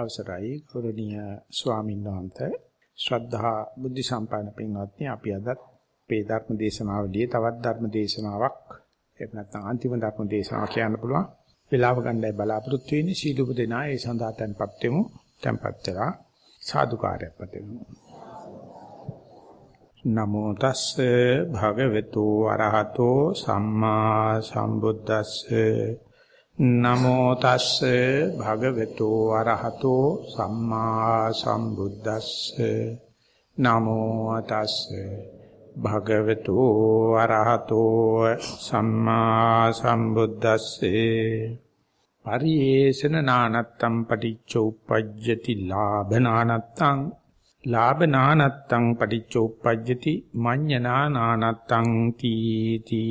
අවසරයි ගෞරවනීය ස්වාමීන් වහන්සේ. ශ්‍රද්ධා බුද්ධ සම්පන්න පින්වත්නි අපි අද මේ ධර්ම දේශනාවලියේ තවත් ධර්ම දේශනාවක් එහෙම නැත්නම් අන්තිම ධර්ම දේශනාවක් කියන්න පුළුවන්. වේලාව ගන්නයි බලාපොරොත්තු වෙන්නේ. සීලුප දෙනා ඒ සඳහා tempත් වෙමු tempත් වෙලා සාදුකාරයක් පතමු. නමෝ තස්සේ භගවතු අරහතෝ සම්මා සම්බුද්දස්සේ. නමෝ තස්සේ භගවතු අරහතෝ සම්මා සම්බුද්දස්සේ. නමෝ තස්සේ භගවතු අරහතෝ සම්මා සම්බුද්දස්සේ. පරියේෂන නානත්තම් පටිච්චෝපජ්ජති ලාභනානත්තං ලාභනානත්තං පටිච්චෝපජ්ජති මඤ්ඤනා නානත්තං තීති.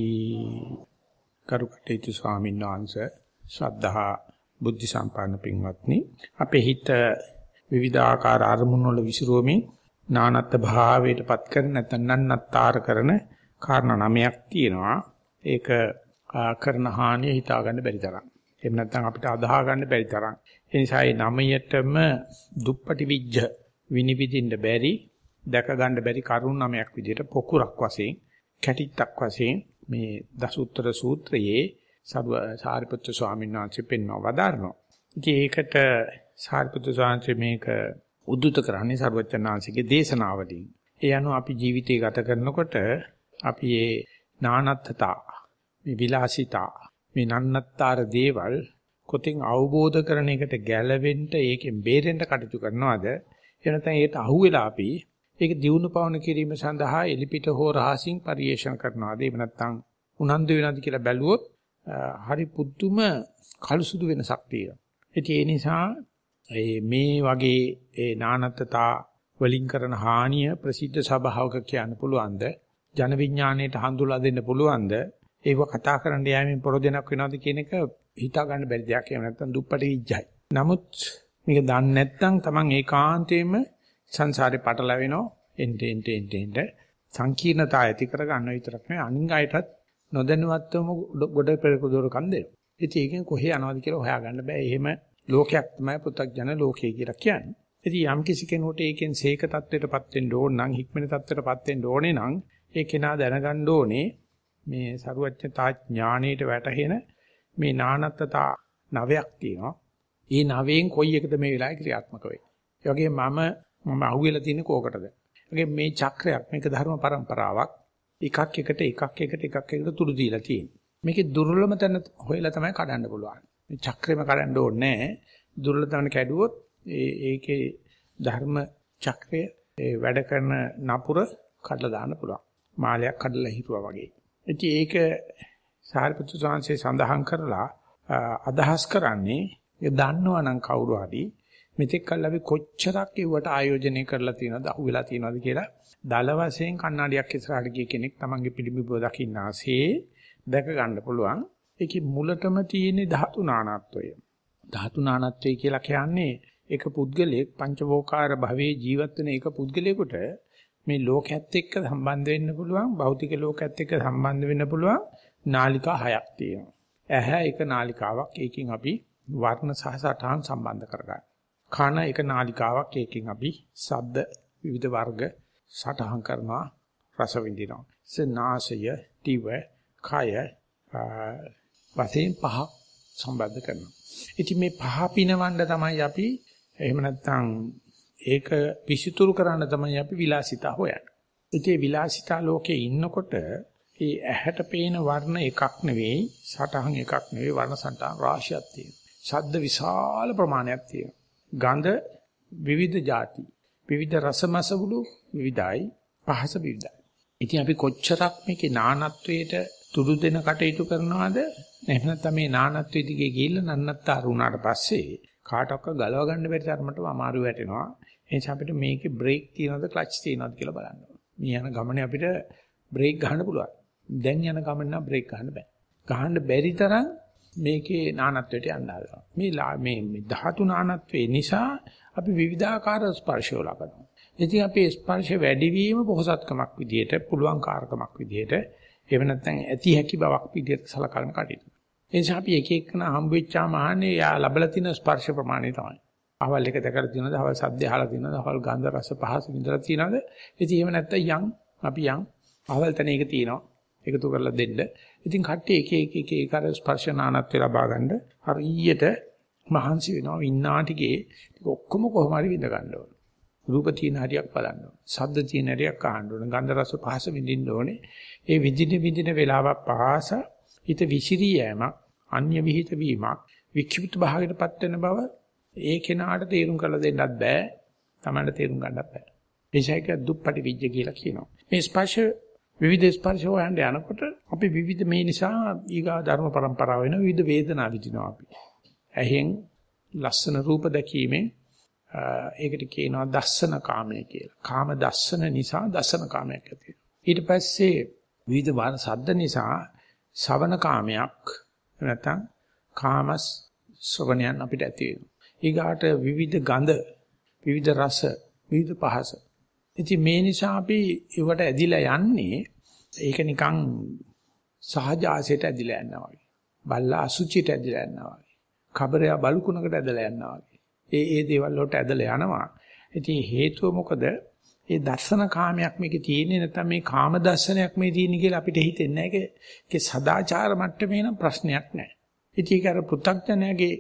කරුකටේතු ස්වාමීන් වහන්සේ ශ්‍රද්ධා බුද්ධ සම්පන්න පින්වත්නි අපේ හිත විවිධාකාර අරමුණු වල විසිරුවමින් නානත් භාවයටපත් කරන නැත්නම් නන්නත්තර කරන කාරණා නමයක් තියෙනවා. ඒක කරන හානිය හිතා ගන්න බැරි තරම්. එහෙම නැත්නම් අපිට අදාහ ගන්න බැරි තරම්. ඒ නිසා මේ නමයටම දුප්පටි විජ්ජ විනිවිදින්න බැරි දැක ගන්න බැරි කරුණ නමයක් විදිහට පොකුරක් වශයෙන් කැටිත්තක් වශයෙන් මේ දසුත්තර සූත්‍රයේ සාරිපුත්‍ර ස්වාමීන් වහන්සේ පෙන්වව වදාරනවා. ඉතින් ඒකට සාරිපුත්‍ර ස්වාමීන් මේක උද්දුත කරන්නේ සර්වචනාංශිකේ දේශනාවලින්. ඒ අනුව අපි ජීවිතය ගත කරනකොට අපි මේ නානත්තතා මේ විලාසිතා මේ නන්නත්තර දේවල් කොතින් අවබෝධ කරන එකට ගැළවෙන්න ඒකෙන් බේරෙන්න කටයුතු කරනවාද එනතන ඒකට අහුවෙලා අපි ඒක දියුණු පවන කිරීම සඳහා එලිපිට හෝ රහසින් පරිේෂණ කරනවාද එහෙම නැත්නම් උනන්දු වෙනවද කියලා බැලුවොත් හරි පුදුම කලුසුදු වෙනසක් තියෙනවා. ඒ නිසා මේ වගේ ඒ නානත්තතා වලින් කරන හානිය ප්‍රසිද්ධ සභාවක කියන්න පුළුවන්ද? ජන විඥාණයට හඳුලා දෙන්න පුළුවන්ද? ඒව කතා කරන්න යෑමෙන් පරෝධනක් වෙනවද කියන එක හිතා ගන්න බැරි දෙයක්. එහෙම නැත්නම් දුප්පටි විඥයි. නමුත් මේක දන්නේ නැත්නම් Taman ඒකාන්තයෙන්ම සංසාරේ පටලැවෙනවා. එන්ට එන්ට එන්ට එන්ට සංකීර්ණතා ඇති කර ගන්න විතරක් නෙවෙයි අනින් අයටත් නොදැනුවත්වම ගොඩ පෙරකුදොර කන් දෙනවා. ඉතින් ඒකෙන් කොහේ යනවද කියලා හොයාගන්න බෑ. එහෙම ලෝකයක් තමයි පෘථග්ජන ලෝකය කියලා කියන්නේ. ඉතින් යම් කිසි කෙනෙකුට ඒකෙන් සීක தත්වයටපත් වෙන්න ඕන නම් හික්මන தත්වයටපත් වෙන්න ඕනේ නම් ඒ කෙනා දැනගන්න ඕනේ මේ සරුවච්චතා ඥාණයට වැටහෙන මේ නානත්තතා නවයක් තියෙනවා. ඒ නවයෙන් කොයි එකද මේ වෙලාවේ ක්‍රියාත්මක වෙන්නේ. ඒ වගේම මම මම අහුවෙලා තියෙන්නේ කෝකටද? ඒ මේ චක්‍රයක් මේක ධර්ම પરම්පරාවක්. එකක් එකට එකක් එකට එකක් එකට තුරු දීලා තියෙන්නේ. මේකේ දුර්වලම තැන හොයලා තමයි කඩන්න පුළුවන්. මේ චක්‍රෙම කඩන්න ඕනේ නැහැ. දුර්වල තැන කැඩුවොත් ඒ ඒකේ ධර්ම චක්‍රය ඒ වැඩ කරන නපුර කඩලා දාන්න පුළුවන්. මාලයක් කඩලා හිරුවා වගේ. ඉතින් ඒක සාරිපුත්‍ර සාංශේ සඳහන් කරලා අදහස් කරන්නේ ඒ දන්නවනම් කවුරු හරි මෙතෙක් කල් අපි කොච්චරක් ඒවට ආයෝජනය කරලා තියෙනවද අහුවෙලා තියෙනවද කියලා දල වශයෙන් කණ්ණාඩියක් ඉස්සරහට ගිය කෙනෙක් තමන්ගේ පිළිඹුව දකින්න ආසේ දැක ගන්න පුළුවන්. ඒකේ මුලටම තියෙන ධාතු නානත්වය. ධාතු නානත්වය කියලා කියන්නේ එක පුද්ගලයෙක් පංචවෝකාර භවයේ ජීවත් වෙන එක පුද්ගලයෙකුට මේ ලෝකයේත් එක්ක සම්බන්ධ වෙන්න පුළුවන් භෞතික ලෝකයේත් එක්ක සම්බන්ධ වෙන්න පුළුවන් නාලිකා හයක් තියෙනවා. ඇහැ එක නාලිකාවක් ඒකෙන් අපි වර්ණ සහ සටහන් සම්බන්ධ කරගන්න. කන එක නාලිකාවක් ඒකෙන් අපි ශබ්ද විවිධ වර්ග සටහන් කරනවා රස විඳිනවා. සනාසය, දිව, කය වශයෙන් පහ සම්බන්ධ කරනවා. ඉතින් මේ පහ පිනවන්න තමයි අපි එහෙම නැත්නම් ඒක පිසිතුරු කරන්න තමයි අපි විලාසිතා හොයන්නේ. ඉතින් විලාසිතා ලෝකේ ඉන්නකොට ඒ ඇහැට පේන වර්ණ එකක් නෙවෙයි, සටහන් එකක් නෙවෙයි වර්ණ සටහන් රාශියක් තියෙනවා. ශබ්ද විශාල ප්‍රමාණයක් තියෙනවා. ගඳ විවිධ ಜಾති විවිධ රසමසවුළු විවිධයි පහස විවිධයි. ඉතින් අපි කොච්චරක් මේකේ නානත්වයට තුරු දෙන කටයුතු කරනවද? එහෙම නැත්නම් මේ නානත්වයේ දිගේ ගිහිල්ලා නන්නත්තර වුණාට පස්සේ කාටවත් ගලව ගන්න බැරි තරමට අමාරු වැටෙනවා. ඒ නිසා අපිට මේකේ බ්‍රේක් තියනවද ක්ලච් තියනවද කියලා බලන්න ඕනේ. මේ යන ගමනේ අපිට බ්‍රේක් ගන්න පුළුවන්. දැන් යන ගමන නම් බ්‍රේක් ගන්න බෑ. ගහන්න බැරි තරම් මේකේ නානත්වයට යන්න හදනවා. මේ මේ ධාතු නානත්වේ නිසා අපි විවිධාකාර ස්පර්ශය ලබනවා. ඉතින් අපි ස්පර්ශ වැඩිවීම පොහසත්කමක් විදියට, පුළුවන් කාර්කමක් විදියට, එහෙම නැත්නම් ඇති හැකි බවක් විදියට සලකන කටයුතු. ඒ නිසා අපි එක එකන හම්බ වෙච්චාම අහන්නේ යා ලැබලා තියෙන ස්පර්ශ ප්‍රමාණය තමයි. අහවල් එක දැකලා තියෙනවද? අහවල් සද්ද අහලා තියෙනවද? අහවල් ගන්ධ රස පහස විඳලා තියෙනවද? ඉතින් එහෙම නැත්නම් යන් අපි යන් අහවල් තැන ඒක තියෙනවා. එකතු කරලා දෙන්න. ඉතින් කට්ටිය එක එක එක එක අර ස්පර්ශනානත්ව ලබා ගන්න හරියට මහන්සි වෙනවා. ඉන්නා ටිකේ ඔක්කොම කොහොම හරි විඳ ගන්න ඕන. රූප තියෙන හරියක් බලන්න ඕන. ශබ්ද තියෙන හරියක් අහන්න ඕන. ගන්ධ රස පහස විඳින්න ඕනේ. ඒ විඳින විඳින වෙලාවක් පහස හිත විසිරී යෑමක්, අන්‍ය විහිිත වීමක්, වික්ෂිප්ත භාවයකටපත් වෙන බව ඒ කෙනාට තේරුම් කරලා දෙන්නත් බෑ. Tamanට තේරුම් ගන්නත් බෑ. ඒසයික දුප්පටි විජ්ජ කියලා කියනවා. මේ ස්පර්ශ විවිධ ස්පර්ශ හොයන්න යනකොට අපි විවිධ මේ නිසා ඊගා ධර්ම પરම්පරාව වෙන විවිධ වේදනා විඳිනවා අපි. ඇහෙන් ලස්සන රූප දැකීමෙන් ඒකට කියනවා දස්සන කාමය කියලා. කාම දස්සන නිසා දසන කාමයක් ඇති ඊට පස්සේ විවිධ වාර සද්ද නිසා ශවන කාමයක් නැත්නම් කාමස් ශ්‍රවණයන් අපිට ඇති වෙනවා. ඊගාට විවිධ ගඳ, විවිධ රස, විවිධ පහස. ඉතින් මේ නිසා අපි ඒවට ඇදිලා යන්නේ ඒක නිකන් සහජ ආසයට ඇදිලා යනවා වගේ. බල්ලා අසුචියට ඇදිලා යනවා වගේ. කබරයා බලුකුණකට ඇදලා යනවා වගේ. ඒ ඒ දේවල් වලට ඇදලා යනවා. ඉතින් හේතුව මොකද? ඒ දර්ශන කාමයක් මේකේ තියෙන්නේ නැත්නම් මේ කාම දර්ශනයක් මේ තියෙන්නේ කියලා අපිට හිතෙන්නේ නැහැ. ඒකේ සදාචාර මට්ටමේ නම් ප්‍රශ්නයක් නැහැ. ඉතින් ඒක අර පෘථග්ජනයාගේ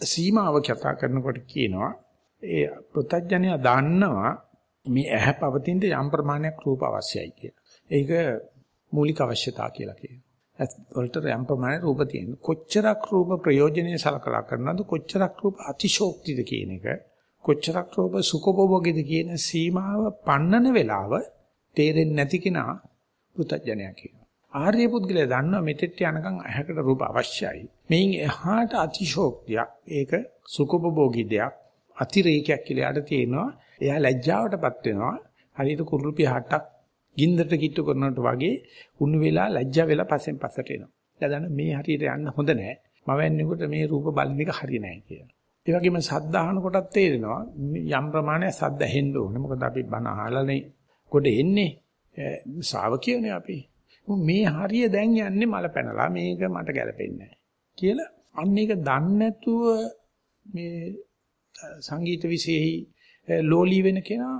සීමාව කතා කරනකොට කියනවා ඒ පෘථග්ජනයා දන්නවා මේ ඇහැ පවතින යම් ප්‍රමාණයක් රූප අවශ්‍යයි කියලා. ඒක මූලික අවශ්‍යතා කියලා කියනවා. වලට යම් ප්‍රමාණයක් රූප තියෙනවා. කොච්චරක් රූප ප්‍රයෝජනෙයි සලකලා කරනවද කොච්චරක් රූප අතිශෝක්තිද කියන එක කොච්චරක් රූප සුඛභෝගීද කියන සීමාව පන්නන වෙලාව තේරෙන්නේ නැති කෙනා පුතඥයා කියනවා. ආර්ය පුද්ගලයා දන්නවා මෙතෙත් යනකම් ඇහැකට රූප අවශ්‍යයි. මේන් එහාට අතිශෝක්තියක් ඒක සුඛභෝගී දෙයක් අතිරේකයක් කියලා යට තියෙනවා. එයා ලැජ්ජාවටපත් වෙනවා. හරියට කුරුළු පිහටක් ගින්දරට කිට්ටු කරනකොට වගේ උණු වෙලා ලැජ්ජා වෙලා පස්සෙන් පස්සට එනවා. දැන් මේ හරියට යන්න හොඳ නැහැ. මවන්නේකොට මේ රූප බලන එක හරිය නැහැ කියලා. ඒ වගේම සද්ද අහන කොටත් තේරෙනවා යම් ප්‍රමාණයක් සද්ද ඇහෙන්න ඕනේ. මොකද අපි බණ අහලානේ කොට එන්නේ. ශ්‍රාවකියනේ අපි. මේ හරිය දැන් යන්නේ මල පැනලා මේක මට ගැලපෙන්නේ නැහැ. කියලා අන්න ඒක දන්නේ නැතුව මේ සංගීත විශේෂයි ලෝලී වෙන කෙනා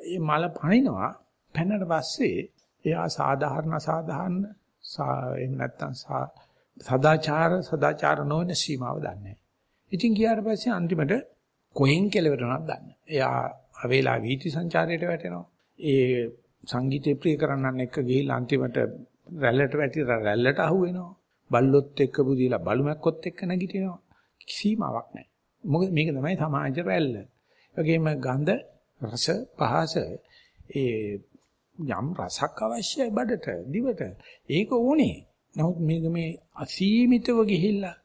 මේ මල පනිනවා පැනනට පස්සේ එයා සාධාරණ සාධාරණ එහෙම නැත්නම් සදාචාර සදාචාර නොවන සීමාව දන්නේ ඉතින් ගියාට පස්සේ අන්තිමට කොහෙන් කෙලවරනවද දන්නේ. එයා අවේලා වීති සංචාරයට වැටෙනවා. ඒ සංගීතය ප්‍රිය කරන්නන් එක්ක ගිහිල්ලා අන්තිමට රැල්ලට වැටිලා රැල්ලට අහු වෙනවා. බල්ලොත් එක්ක බුදිලා බලුමැක්කොත් එක්ක නැගිටිනවා. සීමාවක් නැහැ. මොකද මේක තමයි සමාජ රැල්ල. ඒ වගේම ගඳ රස පහස ඒ යම් රසක් අවශ්‍යයි බඩට දිවට. ඒක ඕනේ. නමුත් මේක මේ අසීමිතව ගිහිල්ලා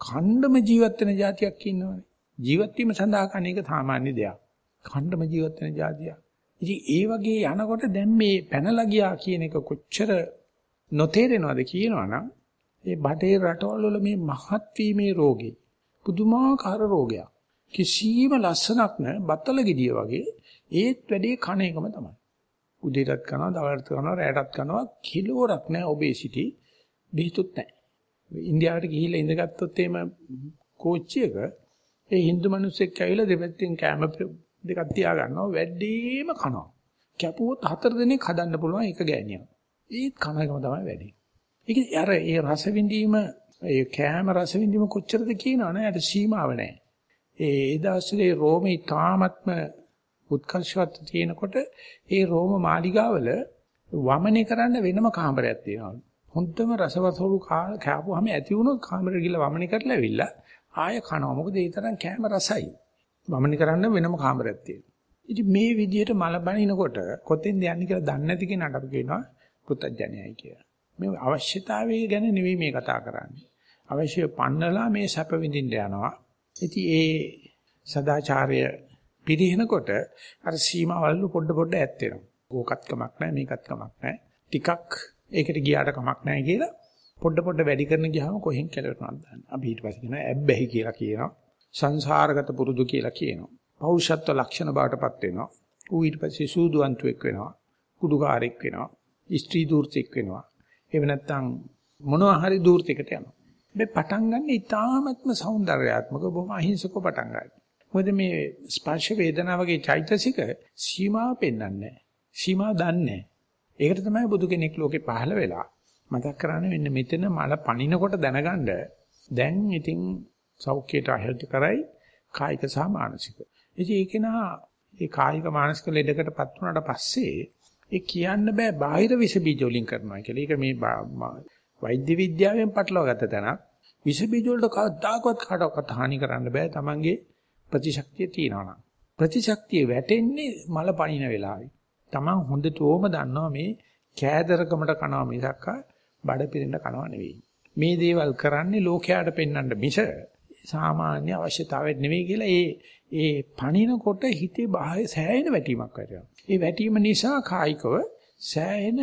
ඛණ්ඩම ජීවත් වෙන જાතියක් ඉන්නවනේ. ජීවත් වීම සඳහා කන එක සාමාන්‍ය දෙයක්. ඛණ්ඩම ජීවත් වෙන જાතියක්. ඉතින් ඒ වගේ යනකොට දැන් මේ පැනලා ගියා කියන එක කොච්චර නොතේරෙනවද කියනවනම් ඒ බටේ රටවල් වල මේ මහත් වීමේ රෝගේ පුදුමාකාර රෝගයක්. කිසිම ලස්සනක් නැහැ බත්තල ගෙඩිය වගේ ඒත් වැඩේ කණ එකම තමයි උදේටත් කරනවා, දවල්ටත් කරනවා, රැයටත් කරනවා. කිලෝරක් නැහැ ඔබේසිටි. බිහිතුත් නැහැ. ඉන්දියාවට ගිහිල්ලා ඉඳගත්තොත් එහෙම කෝච්චියක ඒ Hindu මිනිස්සෙක් ඇවිල්ලා දෙපැත්තෙන් කැම දෙකක් තියා ගන්නවා වැඩිම කනවා. කැපුවොත් හතර දිනක් හදන්න පුළුවන් එක ගෑණියක්. ඒත් කන එකම තමයි වැඩි. ඒක අර ඒ රස විඳීම ඒ කෑම රස විඳීම කොච්චරද කියනවනේ අර සීමාව නැහැ. ඒ දවස්වල රෝමේ තාමත්ම උත්කර්ෂවත් තියෙනකොට ඒ රෝම මාලිගාවල වමනේ කරන්න වෙනම කාමරයක් තියෙනවා. හොඳම රසවතුළු කෑපුවාම ඇති වුණොත් කාමරෙට ගිහලා වමනේ කරලා ඇවිල්ලා ආය කනවා. මොකද ඒ තරම් කෑම රසයි. වමනේ කරන්න වෙනම කාමරයක් තියෙනවා. ඉතින් මේ විදිහට මල බනිනකොට කොතෙන්ද යන්නේ කියලා දන්නේ නැති කෙනාට අපි කියනවා පුත්තජනයයි කියලා. මේ අවශ්‍යතාවය ගැන නෙවෙයි මේ කතා කරන්නේ. අවශ්‍ය පන්නලා මේ සැප විඳින්න යනවා. ඉතින් ඒ සදාචාරය පිරිනකොට අර සීමාවල් පොඩ පොඩ ඈත් වෙනවා. ඕකත් කමක් නැහැ මේකත් කමක් නැහැ. ටිකක් ඒකට ගියාට කමක් නැහැ කියලා පොඩ පොඩ වැඩි කරන ගියාම කොහෙන් කෙලවෙනවද දන්නේ. අපි ඊට පස්සේ කියනවා ඇබ්බැහි කියලා කියනවා. සංසාරගත පුරුදු කියලා කියනවා. පෞරුෂත්ව ලක්ෂණ බවටපත් වෙනවා. ඌ ඊට පස්සේ සූදුවන්තුෙක් වෙනවා. කුඩුකාරෙක් වෙනවා. ස්ත්‍රී දූර්තෙක් වෙනවා. එහෙම නැත්නම් මොනවා හරි දූර්තයකට යනවා. මේ පටන් ගන්න ඉතාමත්ම సౌందర్యාත්මක බොහොම අහිංසකව පටන් ගන්න. මොකද මේ ස්පර්ශ වේදනා වගේ චෛතසික සීමා පෙන්වන්නේ සීමා දන්නේ ඒකට තමයි බුදු කෙනෙක් ලෝකේ පහළ වෙලා මතක් කරන්නේ මෙන්න මෙතන මල පණිනකොට දැනගන්න දැන් ඉතින් සෞඛ්‍යයට අහිත කරයි කායික සහ මානසික. ඉතින් ඒක නා ඒ කායික මානසික ලෙඩකටපත් වුණාට පස්සේ ඒ කියන්න බෑ බාහිර විස බීජ වලින් කරනවා කියලා. ඒක මේ වෛද්‍ය විද්‍යාවෙන් පටලවා ගත්ත තැනක්. විස බීජ වලට කවදාකවත් කාටවත් හානි කරන්න බෑ Tamange ප්‍රතිශක්තිය තියනවා නම්. ප්‍රතිශක්තිය වැටෙන්නේ මල පණින වෙලාවේ. Taman හොඳටම දන්නවා මේ කෑදරකමට කනවා මිසක් බඩ පිරෙන්න කනවා නෙවෙයි. මේ දේවල් කරන්නේ ලෝකයට පෙන්වන්න මිස සාමාන්‍ය අවශ්‍යතාවයක් නෙවෙයි කියලා ඒ ඒ පණිනකොට හිතේ බාහිර සෑහෙන වැටීමක් වෙනවා. ඒ වැටීම නිසා කායිකව සෑහෙන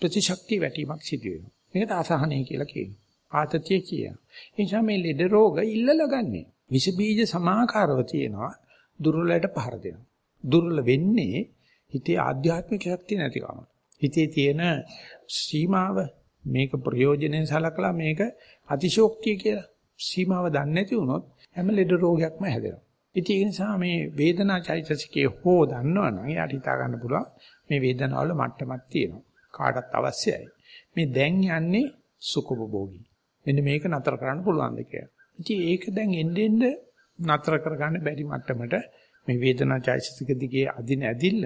ප්‍රතිශක්තිය වැටීමක් සිදු වෙනවා. මේකට අසහනය කියලා කියනවා. ආතතිය කියනවා. ඒ නිසා මේ ලෙඩ රෝග ඉල්ලලා ගන්නෙ. විස බීජ සමාකාරව තියෙනවා දුර්වලයට පහර දෙනවා. දුර්වල වෙන්නේ හිතේ ආධ්‍යාත්මික ශක්තිය නැතිකම. හිතේ තියෙන සීමාව මේක ප්‍රයෝජනෙන් සලකලා මේක අතිශෝක්තිය කියලා සීමාව දන්නේ නැති වුණොත් හැම ලෙඩ රෝගයක්ම හැදෙනවා. ඉතින් ඒ නිසා මේ වේදනා චෛතසිකයේ හෝ දන්නවනම් එයාට හිතා ගන්න පුළුවන් මේ වේදනාවල මට්ටමක් තියෙනවා. කාටත් අවශ්‍යයි. මේ දැන් යන්නේ සුඛභෝගී. මෙන්න මේක නතර කරන්න පුළුවන් දෙ කියලා. ඉතින් ඒක දැන් එන්නේ එන්නේ නතර කරගන්න බැරි මට්ටමට මේ වේදනා චෛතසික දිගේ අදින ඇදිල්ල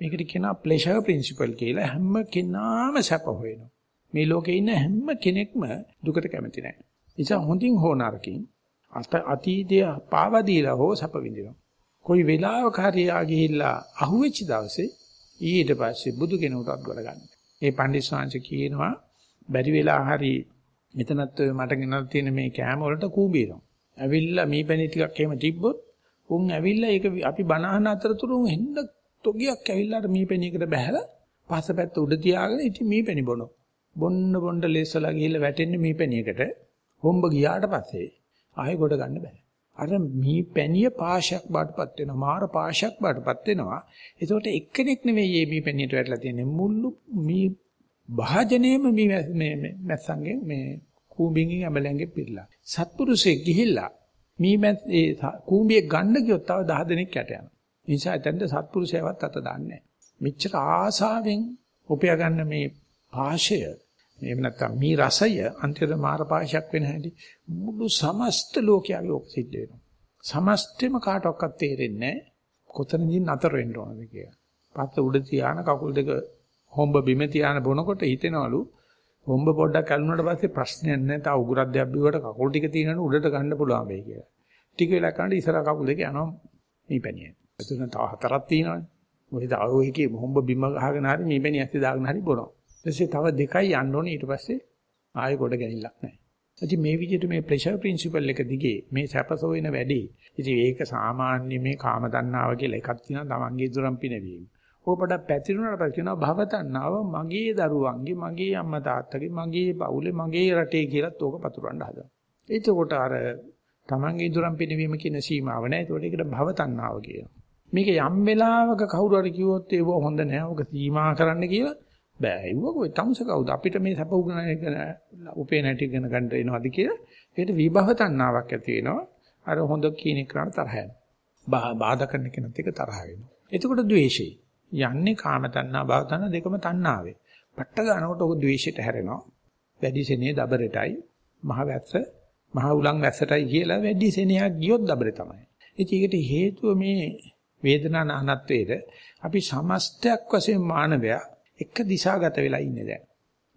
මේකට කියනවා ප්ලෙෂර් ප්‍රින්සිපල් කියලා හැම කෙනාම සැප හොයනවා. මේ ලෝකේ ඉන්න හැම කෙනෙක්ම දුකට කැමති නැහැ. නිසා හොඳින් හෝ නරකින් අත අතීතය පාවා දීලා හෝ සැප විඳිනවා. කොයි වෙලාවක හරි ආ ගිහිල්ලා අහුවෙච්ච දවසේ ඊට පස්සේ බුදු කෙනෙකුටත් ගොඩ ගන්න. ඒ පණ්ඩිත ස්වාමීන් කියනවා බැරි වෙලා හරි මෙතනත් ඔය මට ගෙනල්ලා තියෙන මේ කෑම වලට කූඹිනවා. ඇවිල්ලා මීපැණි ටිකක් එහෙම තිබ්බොත් උන් ඇවිල්ලා ඒක අපි බනහන අතරතුර උන් හෙන්න තොගියක් ඇවිල්ලා අර මීපැණියකට බහැලා පස්සපැත්ත උඩ තියාගෙන ඉතින් මීපැණි බොනවා. බොන්න බොන්න ලේසලා ගිහිල්ලා වැටෙන්නේ මීපැණියකට. හොම්බ ගියාට පස්සේ ආයෙ ගොඩ ගන්න බෑ. අර මී පැණිය පාශයක් බාටපත් වෙනවා. මාර පාශයක් බාටපත් වෙනවා. ඒකට එක්කෙනෙක් නෙවෙයි මේ මී පැණියට වැටලා තියෙන්නේ. මුළු මී භාජනයේම මී මේ මැස්සන්ගෙන් මේ කූඹින්ගෙන් ඇඹලෙන්ගෙන් පිරලා. සත්පුරුෂයෙක් ගිහිල්ලා මී මැස් ඒ කූඹියේ ගන්න ගියොත් තව 10 දෙනෙක් යට යනවා. ඒ නිසා එතනට සත්පුරුෂයවත් අත දාන්නේ නැහැ. මෙච්චර ආසාවෙන් උපයා ගන්න මේ පාශය එහෙම නැත්නම් මේ රසය අන්තිම මාරපාශයක් වෙන හැටි මුළු සමස්ත ලෝකයාගේ ඔක සිද්ධ වෙනවා. සමස්තෙම කාටවත් තේරෙන්නේ කොතනකින් නතර වෙන්න ඕනද කියලා. පත්ත උඩ තියාන කකුල් දෙක හොම්බ බිම තියාන බොනකොට හිතෙනවලු හොම්බ පොඩ්ඩක් කලුනට පස්සේ ප්‍රශ්නයක් නැහැ. තා උගුරක් දෙයක් බිවට කකුල් ටික තියෙනවනේ උඩට ගන්න පුළුවන් වෙයි කියලා. ටික වෙලා කරනකොට ඉස්සර කකුල් දෙක යනවා මේ පැණිය. එතන තව හතරක් තියෙනවනේ. මොකද ඔය එකේ හොම්බ බිම ගහගෙන හරි මේ පැණිය ඇස්සේ දාගෙන හරි බොනවා. ඊටසේ තව දෙකයි යන්න ඕනේ ඊට පස්සේ ආයෙ කොට ගැනිල්ලක් නැහැ. ඉතින් මේ විදිහට මේ ප්‍රෙෂර් ප්‍රින්සිපල් එක දිගේ මේ සැපසෝයන වැඩි. ඉතින් ඒක සාමාන්‍ය මේ කාම තණ්හාව කියලා එකක් තියෙනවා තමන්ගේ දුරම් පිනවීම. ඕපඩ පැතිරුණාට පස්සේ කියනවා භව තණ්හාව මගේ දරුවන්ගේ මගේ අම්මා තාත්තගේ මගේ පවුලේ මගේ රටේ කියලාත් ඕක පතුරවන්න හදනවා. එතකොට අර තමන්ගේ දුරම් පිනවීම කියන සීමාව නැහැ. ඒකට ඒකට භව තණ්හාව කියනවා. මේක යම් වෙලාවක කවුරු හරි කිව්වොත් ඒක හොඳ නෑ. ඕක සීමා කරන්න කියලා බෑ. ඒව කොයි තමුස කවුද? අපිට මේ සැප උගන උපේ නැටි ඉගෙන ගන්න එනවද කියලා ඒකට විභව තණ්හාවක් ඇති වෙනවා. අර හොඳ කියන එකට තරහ යනවා. බාධා කරන කෙනත් එක තරහ වෙනවා. එතකොට ද්වේෂය. යන්නේ කාම තණ්හා භව තණ්හා දෙකම තණ්හාවේ. පට්ට ගන්නකොට ඔක ද්වේෂයට හැරෙනවා. වැඩි සෙනෙහ දබරටයි මහ වැස්ස මහ උලන් වැස්සටයි කියලා වැඩි සෙනෙහක් ගියොත් දබරේ තමයි. ඉතින් ඒකට හේතුව මේ වේදනා නානත්වයේද අපි සමස්තයක් වශයෙන් මානවයා එක දිශාගත වෙලා ඉන්නේ දැන්.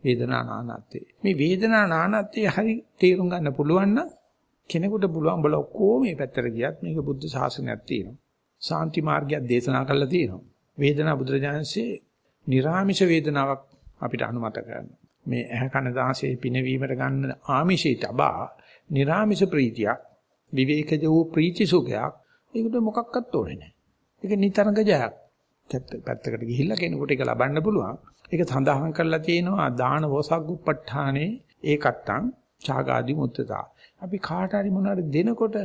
වේදනා නානත්තේ. මේ වේදනා නානත්තේ හරි තේරුම් ගන්න පුළුවන් නම් කෙනෙකුට පුළුවන් බල ඔක්කොම මේ පැත්තට ගියත් මේක බුද්ධ ශාසනයක් තියෙනවා. සාන්ති මාර්ගයක් දේශනා කරලා තියෙනවා. වේදනා බුදුරජාණන්සේ නිර්ාමිෂ වේදනාවක් අපිට අනුමත කරනවා. මේ ඇහ කන දාසයේ පිනවීමට ගන්න ආමිෂයට අබා නිර්ාමිෂ ප්‍රීතියක් විවේකජ වූ ප්‍රීති සුඛයක් ඒකට මොකක්වත් ඕනේ නැහැ. ඒක නිතරංග ජයක්. පැත්තකට ගිහිල්ලා කෙනෙකුට ඒක ලබන්න පුළුවන්. ඒක සඳහන් කරලා තියෙනවා දාන වසග්ගුප්පඨානේ ඒකත්තං ඡාගාදි මුත්තතා. අපි කාට හරි මොනවාරි දෙනකොට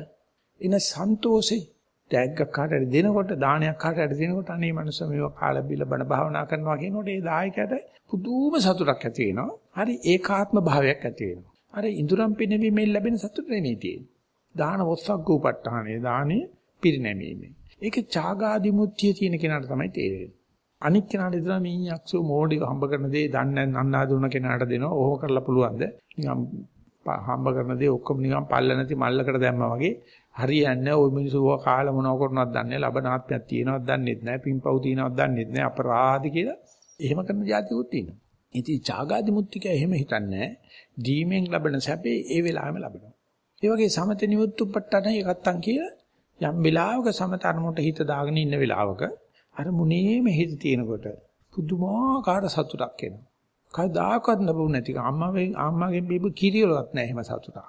එන සන්තෝෂේ ටැග්ගක් කාට හරි දෙනකොට දානයක් කාට හරි දෙනකොට අනේ මනුස්ස මේවා කාලා බිල බණ භාවනා කරනවා කියනකොට ඒ දායකයට පුදුම සතුටක් ඇති වෙනවා. හරි ඒකාත්ම භාවයක් ඇති වෙනවා. අර ඉඳුරම් පිනවීමෙන් ලැබෙන සතුට නෙමෙයි තියෙන්නේ. දාන වසග්ගුප්පඨානේ දානේ පිරිනැමීමේ. ඒකේ චාගාදි මුත්‍ය තියෙන කෙනාට තමයි තේරෙන්නේ. අනික් කෙනාට ඉතලා මේ යක්ෂෝ මෝඩිව හම්බ කරන දේ දන්නේ අන්නාදුන කෙනාට දෙනවා. ඕව කරලා පුළුවන්ද? නිකම් හම්බ කරන දේ ඔක්කොම නිකම් පල්ල නැති මල්ලකට දැම්මා වගේ හරියන්නේ ඔය මිනිස්සු ඕවා කාලා මොනව කරනවද දන්නේ ලබනාත්මයක් තියෙනවද දන්නේත් නැහැ පින්පව් තියෙනවද දන්නේත් නැහැ අපරාධ කියලා එහෙම කරන જાතිකුත් තියෙනවා. ඉතින් චාගාදි මුත්‍තික එහෙම හිතන්නේ දීමෙන් ලබන සැපේ ඒ වෙලාවෙම ලබනවා. ඒ වගේ සමත නිවුත්තුප්පට්ටන එකත්තන් කියලා යම් වෙලාවක සමත අරමුණට හිත දාගෙන ඉන්න වෙලාවක අර මුනේම හිත තියෙනකොට පුදුමාකාර සතුටක් එනවා. කවදාකවත් ලැබුණ නැති අම්මාගෙන් අම්මාගෙන් බීබ කිරියලවත් නැහැ එහෙම සතුටක්.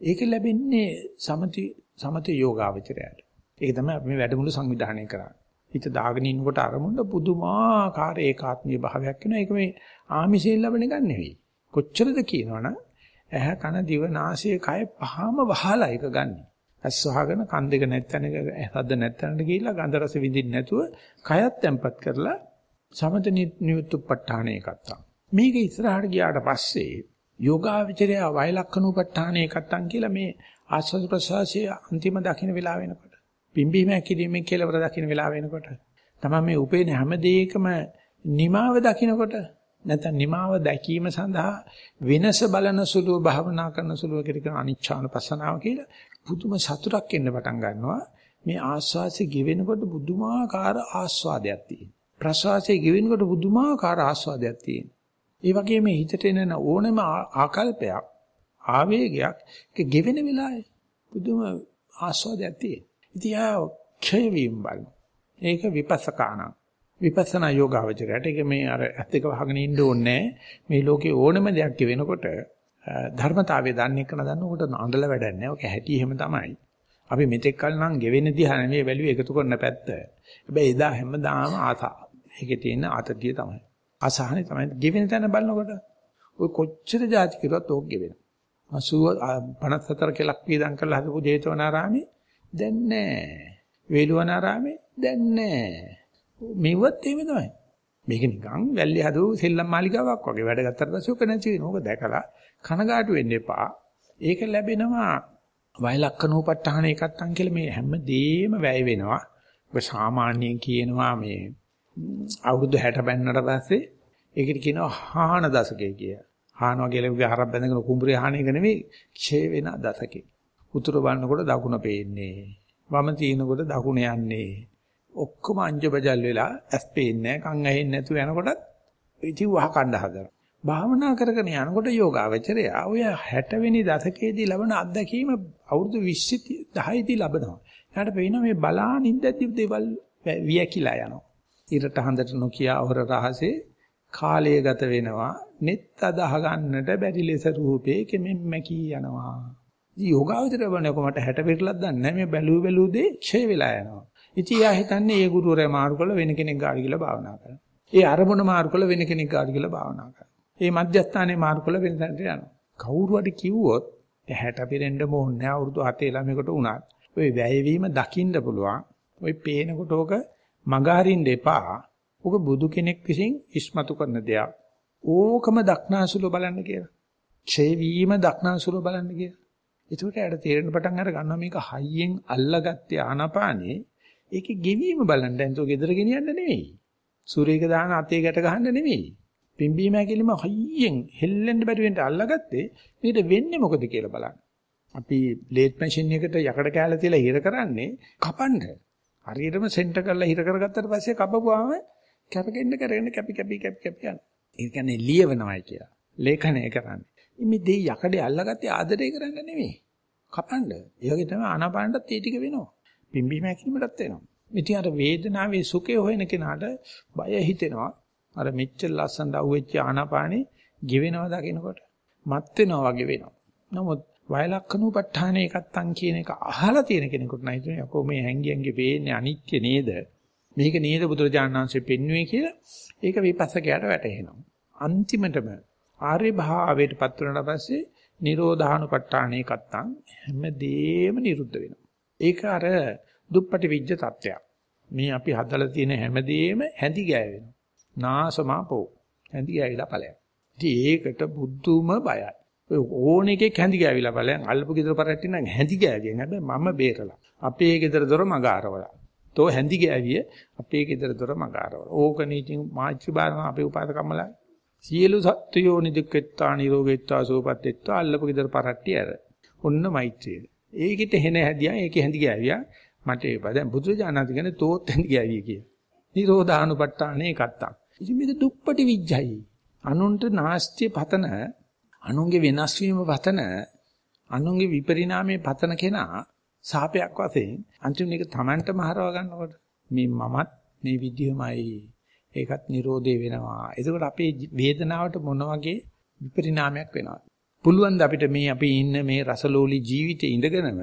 ඒක ලැබෙන්නේ සමති සමතේ යෝගාවචරයට. ඒක තමයි අපි මේ වැඩමුළු සංවිධානය කරන්නේ. හිත දාගෙන ඉන්නකොට අරමුණ පුදුමාකාර ඒකාත්මීය භාවයක් වෙනවා. ඒක මේ ආමිෂයෙන් ලැබෙන එකක් නෙවෙයි. කොච්චරද කියනවනම් ඇහ කන දිව නාසය කය පහම වහලා එක ගන්න. ඇස් වහගෙන කන් දෙක නැත්තනක හද නැත්තනට ගිහිල්ලා ගන්ධ රස විඳින්න නැතුව කයත් තැම්පත් කරලා සමත නියුත්තුප්පඨාන එකත්තම්. මේක ඉස්සරහට ගියාට පස්සේ යෝගාවචරය වයලක්කනුපඨාන එකත්තම් කියලා මේ ආස්වාද ප්‍රසවාසයේ අන්තිම දකින්න වෙලාව වෙනකොට පිම්බීම හැකිරීමේ කෙලවර දකින්න වෙලාව වෙනකොට තමයි මේ උපේන හැම දෙයකම නිමාව දකින්නකොට නැත්නම් නිමාව දැකීම සඳහා වෙනස බලන සුළුව භාවනා කරන සුළුව කියන අනිච්ඡානුපස්සනාව කියලා පුදුම සතුටක් එන්න පටන් ගන්නවා. මේ ආස්වාසිය ගෙවෙනකොට පුදුමාකාර ආස්වාදයක් තියෙනවා. ප්‍රසවාසයේ ගෙවෙනකොට පුදුමාකාර ආස්වාදයක් තියෙනවා. ඒ වගේම හිතට එන ඕනම ආකල්පයක් ආවේගයක් ඒක ගෙවෙන වෙලාවේ පුදුම ආස්වාදයක් තියෙනවා. ඉතින් ආ ක්ෂය වීම බලන ඒක විපස්සකානම් විපස්සනා යෝගාවචරයට. ඒක මේ අර ඇත්ත එක වහගෙන ඉන්න ඕනේ. මේ ලෝකේ ඕනම දෙයක් වෙනකොට ධර්මතාවය දන්නේ කන දන්නකොට අඬල වැඩක් නැහැ. ඔක හැටි එහෙම තමයි. අපි මෙතෙක් කල නම් ගෙවෙන දිහා නෙවෙයි වැළුවේ එකතු කරන පැත්ත. හැබැයි එදා හැමදාම ආසා. ඒකේ තියෙන ආතතිය තමයි. අසහනේ තමයි ගෙවෙන තැන බලනකොට ඔය කොච්චර જાති කිරුවත් ඕක ගෙවෙනවා. 80 54 කලක් වේදම් කරලා හදපු ජේතවනාරාමේ දැන් නැහැ. වේලුවනාරාමේ දැන් නැහැ. මෙව්වත් එහෙම තමයි. මේක නිකන් වැල්ලේ හදපු සෙල්ලම් මාලිකාවක් වගේ වැඩ ගත්තට පස්සේ ඔක නැති වෙනවා. ඔක දැකලා කනගාටු වෙන්න එපා. ඒක ලැබෙනවා වයලක්කනෝපට්ඨාන එකත්තන් කියලා මේ හැම දෙෙම වැය වෙනවා. ඔබ සාමාන්‍යයෙන් කියනවා මේ අවුරුදු 60 බැන්නට පස්සේ ඒකට කියනවා හාන දශකය කියලා. හාන වගේ ලැබුවේ හරක් බැඳගෙන කුඹුරේ හාන එක නෙවෙයි ක්ෂය වෙන දශකේ. උතුර බලනකොට දකුණ පේන්නේ. වම තිනකොට දකුණ යන්නේ. ඔක්කොම අංජබජල් වෙලා ඇස් පේන්නේ නැහැ, කන් ඇහෙන්නේ නැතුව යනකොටත් ඉතින් වහ කණ්ඩ හදනවා. භාවනා කරගෙන යනකොට යෝගාවචරය ඔය 60 වෙනි දශකයේදී ලබන අත්දැකීම අවුරුදු 20 10දී ලබනවා. එයාට පේනවා මේ බලාන ඉඳද්දි දේවල් වියකිලා යනවා. ඉරට හඳට නොකිය අවර රහසේ කාලය ගත වෙනවා. net අදහ ගන්නට බැරි ලෙස රූපේ කෙමෙන් මැකී යනවා. ඉතින් යෝගාවචරය වුණේ කොමට 60 පෙරලක් දන්නේ නැහැ මේ බැලුව බැලුව දේ ක්ෂය වෙලා යනවා. ඉතින් එයා හිතන්නේ ඒ ගුරුවරයා මාරු කළ වෙන කෙනෙක් ගාඩි කියලා භාවනා කරනවා. ඒ අරමුණ මාරු කළ වෙන කෙනෙක් ගාඩි කියලා භාවනා කරනවා. ඒ මධ්‍යස්ථානේ මාරු කළ වෙන තැනට යනවා. කවුරු හරි කිව්වොත් 60 පිරෙන්න ඕනේ නැහැ අවුරුදු 7 ළමයකට උනත් ඔය වැයවීම දකින්න පුළුවන්. ඔය පේනකොට ඕක මගහරින්න එපා. ඕක බුදු කෙනෙක් විසින් ඉස්මතු කරන දෙයක්. ඕකම දක්නාසුලෝ බලන්න කියලා. ඡේ වීම දක්නාසුලෝ බලන්න කියලා. එතකොට ඇයට තේරෙන පටන් අර ගන්නවා මේක හයියෙන් අල්ලගත්තේ ආනපානේ. ඒකේ ගෙවීම බලන්න. එතකොට gedara ගෙනියන්න නෙමෙයි. සූර්යයක දාන අතේ ගැට ගහන්න නෙමෙයි. පිම්බීම හැකිලිම හයියෙන් හෙල්ලෙන්න බැරි වෙන්න අල්ලගත්තේ මේකට වෙන්නේ මොකද කියලා බලන්න. අපි ලේට් මැෂින් එකට යකඩ කෑල්ල තියලා හිර කරන්නේ කපන්න. හරියටම සෙන්ටර් කරලා හිර කරගත්තට පස්සේ කපපුවාම කැපකෙන්න කරගෙන කැපි කැපි කැපි කැපි යනවා. ඒ කියන්නේ ලියවනවයි කියලා. ලේඛනය කරන්නේ. මේ දෙය යකඩේ අල්ලගත්තේ ආදරය කරන්න නෙවෙයි. කපන්න. ඒ වගේ තමයි ආනාපානටත් ඒ ටික වෙනවා. පිම්බීම හැකිලිමටත් වෙනවා. ඉතින් අර වේදනාවේ සුඛය හොයන කෙනාට බය හිතෙනවා. අර මෙච්චර ලස්සනට අහුවෙච්ච ආනාපානේ ගෙවෙනවා දකිනකොට මත් වෙනවා වගේ වෙනවා. නමුත් වයලක්කනුපට්ඨානේ එකත්තන් කියන එක අහලා තියෙන කෙනෙකුට නම් හිතන්නේ අකෝ මේ හැංගියන්ගේ පේන්නේ අනිත්‍ය නේද? මේක නේද බුදුරජාණන් වහන්සේ පෙන්වුවේ කියලා ඒක විපස්සකයට වැටහෙනවා. අන්තිමටම ආර්ය භාවයට පත් වුණාට පස්සේ නිරෝධානුපට්ඨානේ කත්තං හැමදේම නිරුද්ධ වෙනවා. ඒක අර දුප්පටි විජ්ජ තත්ත්වයක්. මේ අපි හදලා තියෙන හැමදේම හැඳි ගෑවෙනවා. නාසමාපෝ. හැඳි ගෑවිලා ඵලයක්. ඉතින් ඒකට බුද්ධුම බයයි. ඔය ඕන එකෙක් හැඳි ගෑවිලා බලයන් අල්ලපු ගෙදර පරට්ටි නම් හැඳි ගෑවියෙන් හැබැයි මම බේරලා. අපේ ගෙදර දොර මග ආරවලා. තෝ හැඳි ගෑවිය අපේ ගෙදර දොර මග ආරවලා. ඕක නීතින් මාච්චි බාරන අපේ උපාසකම්මලා. සියලු සත්වයෝ නිදුක්කෙත්තා නිරෝගීත්වා සෝපත්ත්වා අල්ලපු ගෙදර පරට්ටි ඇර. ඔන්න මෛත්‍රිය. ඒකිට හෙන හැදියා ඒකේ හැඳි ගෑවියා මට ඒ දැන් බුදුරජාණන් කියන්නේ තෝත් හැඳි ගෑවිය කිය. නිරෝධානුපට්ඨානේ කත්තක්. ඉතින් මේක දුප්පටි විඥයි. අනුන්ට නාස්තිය පතන අනුන්ගේ වෙනස් වීම පතන අනුන්ගේ විපරිණාමයේ පතන කෙනා සාපයක් වශයෙන් අන්තිම එක Tamanටම හරව ගන්නකොට මේ මමත් මේ විදියමයි ඒකත් Nirodhe වෙනවා. එතකොට අපේ වේදනාවට මොන වගේ විපරිණාමයක් වෙනවද? පුළුවන් ද අපිට මේ අපි ඉන්න මේ රසලෝලි ජීවිතේ ඉඳගෙනම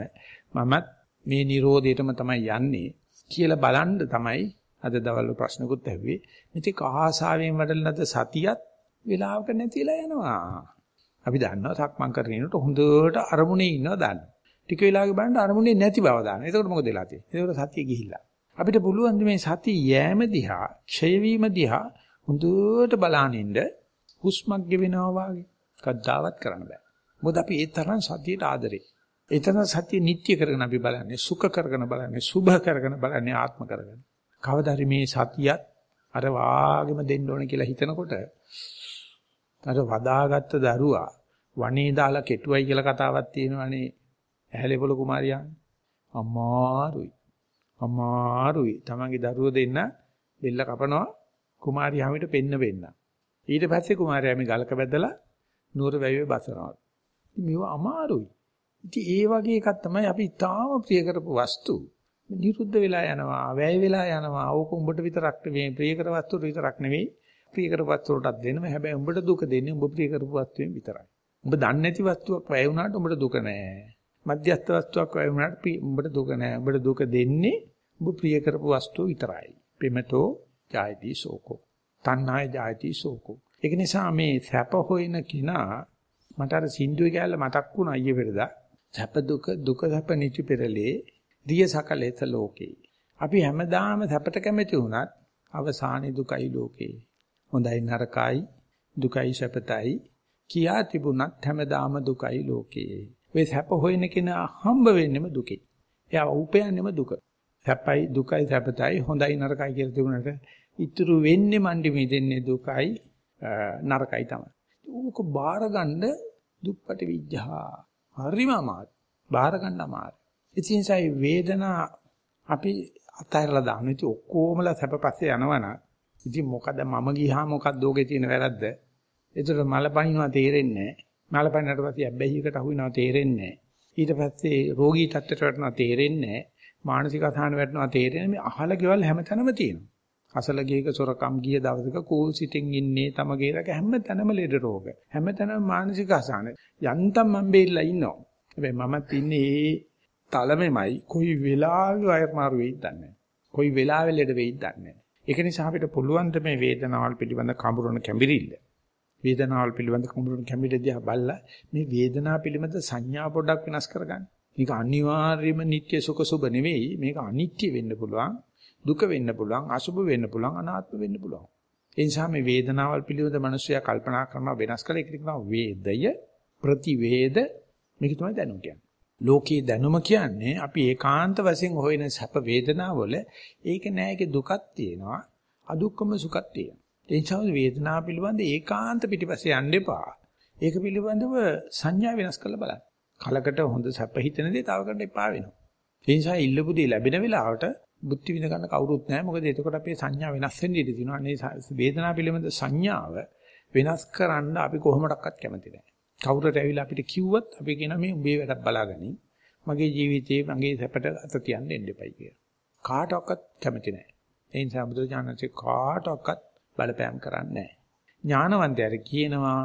මමත් මේ Nirodheටම තමයි යන්නේ කියලා බලන්න තමයි අද දවල් ප්‍රශ්නකුත් ඇහුවේ. මේක ආසාවෙන් වඩලනද සතියත් වෙලාවක නැතිලා යනවා. අපි දන්නවා සක්මන් කරගෙන ඉන්නකොට හොඳට අරමුණේ ඉන්නවා දාන්න. ටික වෙලාවක බලන්න අරමුණේ නැති බව දාන්න. එතකොට මොකද වෙලා තියෙන්නේ? එතකොට සතිය ගිහිල්ලා. අපිට පුළුවන් මේ සතිය යෑම දිහා, ක්ෂය වීම දිහා හොඳට බලනින්න හුස්මක් ගෙවෙනවා වගේ කද්දාවත් කරන්න බෑ. මොකද අපි ඒ තරම් සතියට ආදරේ. ඒ තරම් සතිය නිට්ටය කරගෙන අපි බලන්නේ, සුඛ කරගෙන බලන්නේ, සුභ කරගෙන බලන්නේ, ආත්ම කරගෙන. කවදාරි මේ සතියත් අර වාගෙම දෙන්න ඕන කියලා හිතනකොට අර වදාගත්ත දරුවා වනේ දාලා කෙටුවයි කියලා කතාවක් තියෙනවනේ. ඇහැලේපොළ කුමාරියා. අමාරුයි. අමාරුයි. තමන්ගේ දරුවෝ දෙන්න බෙල්ල කපනවා. කුමාරියාමිට පෙන්න වෙන්න. ඊට පස්සේ කුමාරයා මේ ගලක බැදලා නුවර වැවේ බසනවා. ඉතින් මේව අමාරුයි. ඉතින් ඒ වගේ එකක් තමයි අපි තාම ප්‍රිය කරපු වස්තු. නිරුද්ධ වෙලා යනවා වැය වෙලා යනවා ඕක උඹට විතරක් නෙවෙයි ප්‍රිය කර වස්තු විතරක් නෙවෙයි ප්‍රිය කරපු වස්තුවටත් දෙනවා. හැබැයි උඹට දුක දෙන්නේ උඹ ප්‍රිය කරපු වස්තුවෙන් විතරයි. උඹ දන්නේ නැති වස්තුවක් වැය වුණාට උඹට දුක නැහැ. මධ්‍යස්ථ වස්තුවක් වැය වුණාට උඹට දුක නැහැ. උඹට දුක දෙන්නේ උඹ ප්‍රිය කරපු වස්තුව විතරයි. පෙමතෝ ජායති සෝකෝ. තණ්හාය ජායති සෝකෝ. ඒක නිසා මේ සැප හොයන කිනා මට අර සින්දුවේ කැල්ල මතක් වුණා අයියේ පෙරදා. සැප දුක දුක සැප නිති පෙරලේ දිය සකලෙත ලෝකේ. අපි හැමදාම සැපට කැමති වුණත් අවසානයේ දුකයි ලෝකේ. හොඳයි නරකයි දුකයි සැපතයි කියා තිබුණත් හැමදාම දුකයි ලෝකේ. ඔය සැප හොයන කෙනා හම්බ වෙන්නෙම දුකේ. එයා උපයන්නෙම දුක. සැපයි දුකයි සැපතයි හොඳයි නරකයි කියලා තිබුණාට ඉතුරු වෙන්නේ මණ්ඩි මිදෙන්නේ දුකයි නරකයි තමයි. ඕක බාරගන්න දුප්පටි විඥා. හරිම අමාරු. බාරගන්න අමාරු. ඉතින් සයි වේදනා අපි අතහැරලා දාන්න. ඉතින් ඔක්කොමලා සැපපස්සේ යනවනම් ඉතින් මොකද මම ගියාම මොකක්ද ඕකේ තියෙන වැරද්ද? ඒතර මල පනිනවා තේරෙන්නේ නැහැ. මල පනිනට පස්සේ අබ්බැහියකට අහු වෙනවා තේරෙන්නේ නැහැ. ඊට පස්සේ රෝගී තත්ත්වයට වැටෙනවා තේරෙන්නේ නැහැ. මානසික අසහන වැටෙනවා තේරෙන්නේ මේ අහල ගෙවල් හැමතැනම තියෙනවා. අසල ගේක සොරකම් ගිය දවසක කූල් සිටින් ඉන්නේ තම ගේරක හැමතැනම ලෙඩ රෝග. හැමතැනම මානසික අසහන. යන්තම් මම බේරිලා ඉන්නවා. හැබැයි මමත් ඉන්නේ ඒ තලමෙමයි කොයි වෙලාවෙ වයර් මාරු වෙයිද දන්නේ කොයි වෙලාවෙ ලෙඩ වෙයිද දන්නේ ඒක නිසා අපිට පුළුවන් මේ වේදනාවල් පිළිබඳ කඹරන කැඹිරිල්ල. වේදනාවල් පිළිබඳ කඹරන කැඹිරිල්ල බලලා මේ වේදනාව පිළිබඳ සංඥා පොඩ්ඩක් වෙනස් කරගන්න. මේක අනිවාර්යයෙන්ම නිට්ටය සුඛ සුබ නෙවෙයි. මේක අනිත්‍ය වෙන්න පුළුවන්, දුක වෙන්න පුළුවන්, අසුබ වෙන්න පුළුවන්, අනාත්ම වෙන්න පුළුවන්. ඒ නිසා මේ වේදනාවල් පිළිබඳ මිනිස්සයා කල්පනා කරනවා වෙනස් කළ එකට කියනවා වේදය ප්‍රතිවේද මේක තමයි දැනුම කියන්නේ. ලෝකයේ දැනුම කියන්නේ අපි ඒකාන්ත වශයෙන් හොයන සැප වේදනාවල ඒක නෑ ඒකේ දුකක් තියෙනවා අදුක්කම සුඛක් තියෙනවා. ඒ නිසා වේදනාව පිළිබඳ ඒකාන්ත පිටිපස්සේ යන්න එපා. ඒක පිළිබඳව සංඥා වෙනස් කරලා බලන්න. කලකට හොඳ සැප හිතන දේ තව කරන්න එපා වෙනවා. ඒ නිසා ඉල්ලපු දේ ලැබෙන වෙලාවට බුද්ධි විඳ ගන්න කවුරුත් නැහැ මොකද එතකොට අපේ සංඥා වෙනස් වෙන්න ඉඩ තියෙනවා. අනේ වේදනාව පිළිබඳ සංඥාව වෙනස් කරන්න අපි කොහොමඩක්වත් කැමති නැහැ කවුරුත් ඇවිල්ලා අපිට කිව්වත් අපි කියන මේ උඹේ වැඩක් බලාගනි. මගේ ජීවිතේ මගේ සැපට අත තියන්න එන්න එපයි කියලා. කාටවත් කැමති නැහැ. ඒ නිසා බුදුරජාණන්සේ කාටවත් බලපෑම් කරන්නේ නැහැ. ඥානවන්තයර කියනවා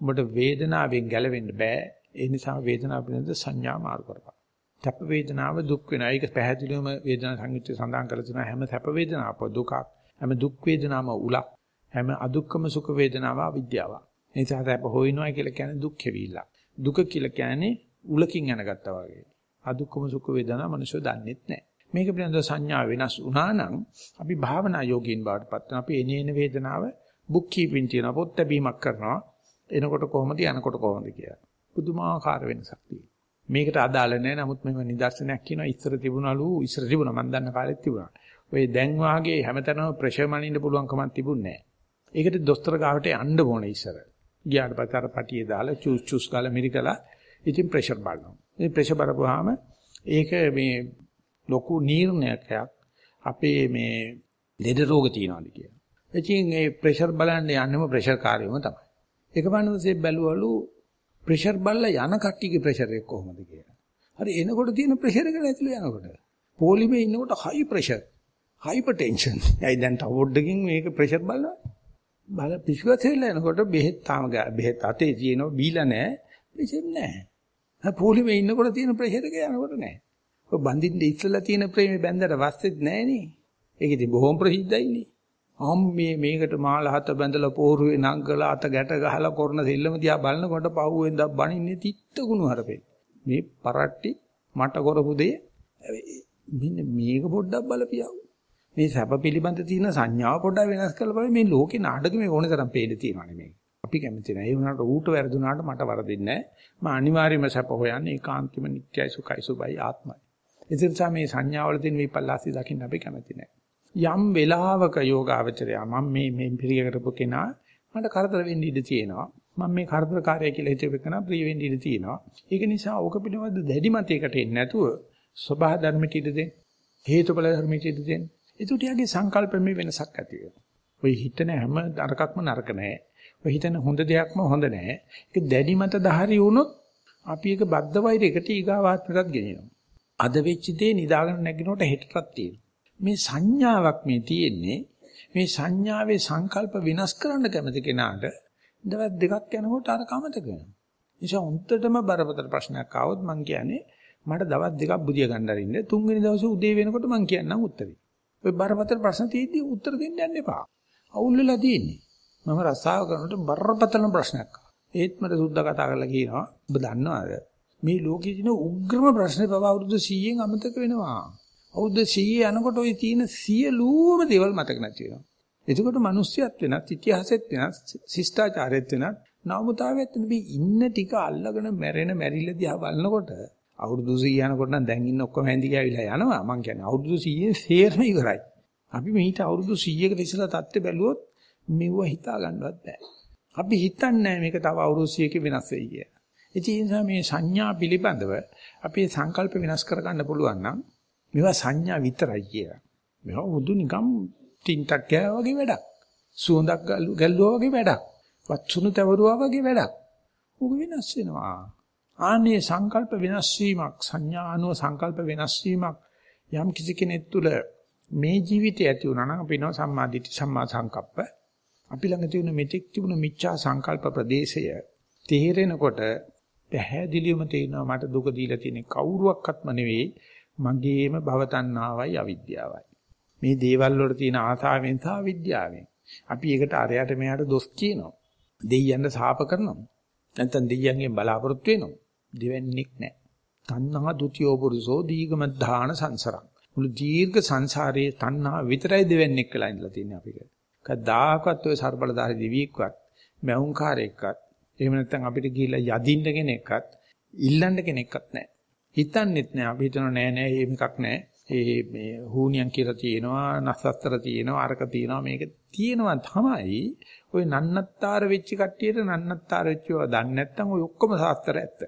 උඹට වේදනාවෙන් ගැලවෙන්න බෑ. ඒ නිසා වේදනාව පිළිබඳ සංඥා මාරු කරපන්. සැප වේදනාව දුක් වෙනවා. ඒක පැහැදිලිවම වේදනා සංයුත්තේ සඳහන් කරලා තියෙනවා හැම සැප වේදනාවක් දුකක්. හැම දුක් වේදනාවම උලක්. හැම අදුක්කම සුඛ වේදනාව අවිද්‍යාවක්. ඒ නිසා සැප හොයනවා කියලා කියන්නේ දුක් කෙවිල්ල. දුක කියලා කියන්නේ උලකින් යනගත්තා වගේ. අදුක්කම සුඛ වේදනා මනුෂ්‍ය දන්නෙත් නැහැ. මේක පිළිබඳව සංඥා වෙනස් වුණා නම් අපි භාවනා යෝගීන් බවට පත් වෙනවා. අපි එනේන වේදනාව බුක් කීපින් තියන පොත් ලැබීමක් කරනවා. එනකොට කොහොමද යනකොට කොහොමද කියලා. පුදුමාකාර වෙනසක් තියෙනවා. මේකට අදාළ නැහැ. නමුත් මම නිදර්ශනයක් කියනවා ඉස්සර තිබුණලු ඉස්සර තිබුණා මම දන්න කාලෙත් තිබුණා. ඔය දැන් වාගේ හැමතැනම ප්‍රෙෂර් මනින්න පුළුවන් කමක් තිබුණේ නැහැ. ඒකට දොස්තර ගාවට යන්න ඕනේ ඉස්සර. ගියාට පස්සේ අර පටියේ දාලා චූස් චූස් ගාලා මිරිකලා ඉතින් ප්‍රෙෂර් බලනවා. ඉතින් ප්‍රෙෂර් බලපුවාම ඒක මේ ලොකු නිర్ణයක් අපේ මේ ලෙඩ රෝග තියනවාද කියලා. ඉතින් ඒ ප්‍රෙෂර් බලන්න යන්නම ප්‍රෙෂර් කාර්යම තමයි. එක පන්වසේ බැලුවලු ප්‍රෙෂර් බලලා යන කට්ටියගේ ප්‍රෙෂර් එක කොහොමද කියලා. හරි එනකොට තියෙන ප්‍රෙෂර් එක නැතිලු යනකොට. පොලිමේ ඉන්නකොට හයි ප්‍රෙෂර්, හයිපර් ටෙන්ෂන්. ඇයි දැන් තවොඩ්ඩකින් මේක ප්‍රෙෂර් බලනවා. බල පිස්සුවතෙල්ල එනකොට බෙහෙත් තාම බෙහෙත් අතේ තියෙනවා බීලා නැහැ. ප්‍රෙෂර් නැහැ. හා පොලිමේ ඉන්නකොට තියෙන ප්‍රෙෂර් එක යනකොට නැහැ. ඔය බඳින්න ඉස්සලා තියෙන ප්‍රේමේ බැඳලා වස්සෙත් නැහැ නේ. ඒක ඉතින් බොහොම ප්‍රසිද්ධයිනේ. අම්මේ මේකට මාල හත බැඳලා පෝරුවේ නංගලා අත ගැට ගහලා කරන දෙල්ලම දිහා බලනකොට පහුවෙන් දා බණින්නේ තිත්ත ගුණ හරපේ. මේ පරට්ටි මට කරපු දෙය මෙන්න මේක පොඩ්ඩක් බලපියව. මේ සැප පිළිබඳ තියෙන සංඥාව පොඩ්ඩක් වෙනස් කරලා බලන්න මේ ලෝකේ නාටකෙ ඕන තරම් පේන්න තියෙනවානේ මේක. අපි කැමති නැහැ. ඒ වුණාට ඌට වැරදුනාට මට වරදින්නේ නැහැ. මම අනිවාර්යයෙන්ම සැප හොයන්නේ ඒකාන්තෙම නිට්ටයයි සුඛයි සුබයි ආත්මයි. ඒ නිසා මේ සංඥාවල තියෙන විපල්ලාසි දකින්න අපි කැමති නැහැ. යම් වෙලාවක යෝගාවචරය මම මේ මේ පිළිග කරපු කෙනා මට කරදර වෙන්න ඉඩ තියෙනවා. මම මේ කරදරකාරය කියලා හිතපු කෙනා ප්‍රිය වෙන්න ඉඩ තියෙනවා. ඒක නිසා ඕක පිළිබඳ දැඩි මතයකට එන්නේ නැතුව සබහා ධර්මයට ඉඩ දෙන්න. හේතුඵල ධර්මයට ඉඩ දෙන්න. ඒකට යාගේ සංකල්පෙමේ වෙනසක් ඇති වෙනවා. ඔය හිතන හැම නරකක්ම නරක නැහැ. ඔය හිතන හොඳ දෙයක්ම හොඳ නැහැ. ඒක දැඩි මත දහරි වුණොත් අපි ඒක බද්ධ වෛරයකට ඊගාවාත්මකත් ගෙනියනවා. අද වෙච්ච දේ නිදාගෙන නැගිනකොට හෙටටත් තියෙනවා. මේ සංඥාවක් මේ තියෙන්නේ මේ සංඥාවේ සංකල්ප විනාශ කරන්න කැමති කෙනාට දවස් දෙකක් යනකොට අර කමතක වෙනවා. නිසා උන්ටටම බරපතල ප්‍රශ්නයක් ආවොත් මං කියන්නේ මට දවස් දෙකක් බුදිය ගන්න අරින්න තුන්වෙනි දවසේ උදේ වෙනකොට මං කියන්නම් උත්තරේ. ඔය බරපතල ප්‍රශ්න තියෙද්දි උත්තර දෙන්න යන්න එපා. අවුල් වෙලා තියෙන්නේ. මම රස්සාව කරනකොට බරපතල ප්‍රශ්නයක් ආවා. ඒත් මට සුද්ධ කතා කරලා කියනවා ඔබ දන්නවද මේ ලෝකයේ තියෙන උග්‍රම ප්‍රශ්නේ පව අවුරුදු 100න් අමතක වෙනවා. අවුරුදු 100 යනකොට ওই තියෙන සියලුම දේවල් මතක නැති වෙනවා. එතකොට මිනිස්සුත් වෙනත් ඉතිහාසෙත් වෙනත් ශිෂ්ටාචාරෙත් වෙනත් නවමුතාවෙත් මේ ඉන්න ටික අල්ලගෙන මැරෙන මැරිල්ල දිහා බලනකොට අවුරුදු 100 යනකොට නම් දැන් ඉන්න ඔක්කොම හැඳි ගෑවිලා යනවා. මං කියන්නේ අවුරුදු 100න් සේරම ඉවරයි. අපි මේිට අවුරුදු 100කට ඉස්සලා தත්ත්වය බැලුවොත් මෙව හිතා ගන්නවත් බෑ. අපි හිතන්නේ මේක තව අවුරුදු 100ක වෙනස් වෙයි කියලා. ඒ නිසා මේ සංඥා පිළිබඳව අපේ සංකල්ප වෙනස් කරගන්න පුළුවන් නම් මේවා සංඥා විතරයි කියලා. මේවා උදු නිකම් තින්ටක් ගෑවා වගේ වැඩක්. සුවඳක් ගැල්ලුවා වගේ වැඩක්. වත්සුණු තවරුවා වගේ වැඩක්. උග වෙනස් වෙනවා. ආනේ සංකල්ප වෙනස් වීමක් සංඥා අනුව සංකල්ප වෙනස් වීමක් යම් කිසි කෙනෙක් තුළ මේ ජීවිතය ඇති වුණා නම් අපි නෝ සම්මාදිට්ඨි සම්මා සංකප්ප අපි ළඟ තියෙන මෙතෙක් තිබුණු මිච්ඡා සංකල්ප ප්‍රදේශය තේරෙනකොට පැහැදිලිවම තේරෙනවා මට දුක දීලා තියෙන කවුරුවක්වත්ම නෙවෙයි මගේම භව තණ්හාවයි අවිද්‍යාවයි. මේ දේවල් වල තියෙන ආසාවෙන් සහ විද්‍යාවෙන්. අපි ඒකට අරයට මෙයාට දොස් කියනවා. දෙයියන්ට සාප කරනවා. නැත්නම් දෙයියන්ගෙන් බලාපොරොත්තු වෙනවා. දෙවන්නේක් නැහැ. තණ්හා ဒ ුතියෝ පුරුෂෝ දීගම ධාන සංසාරං. මුළු දීර්ඝ සංසාරයේ තණ්හා විතරයි දෙවන්නේක් කියලා ඉඳලා තියෙන්නේ අපිට. කවදාකවත් ඔය ਸਰබලදාරි දෙවියෙක්වත් මැවුම්කාරයෙක්වත් එහෙම නැත්නම් අපිට ගිහිලා යදින්න කෙනෙක්වත් ඉල්ලන්න කෙනෙක්වත් නැහැ. හිතන්නෙත් නැහැ අපි හිතනවා නෑ නෑ මේ එකක් නෑ. ඒ මේ හූනියන් කියලා තියෙනවා, නස්සත්තර තියෙනවා, අරක තියෙනවා මේක තියෙනවා තමයි. ওই නන්නත්තර වෙච්ච කට්ටියට නන්නත්තර වෙච්චව දන්නේ නැත්නම් ওই ඔක්කොම සාස්ත්‍ර ඇත්ත.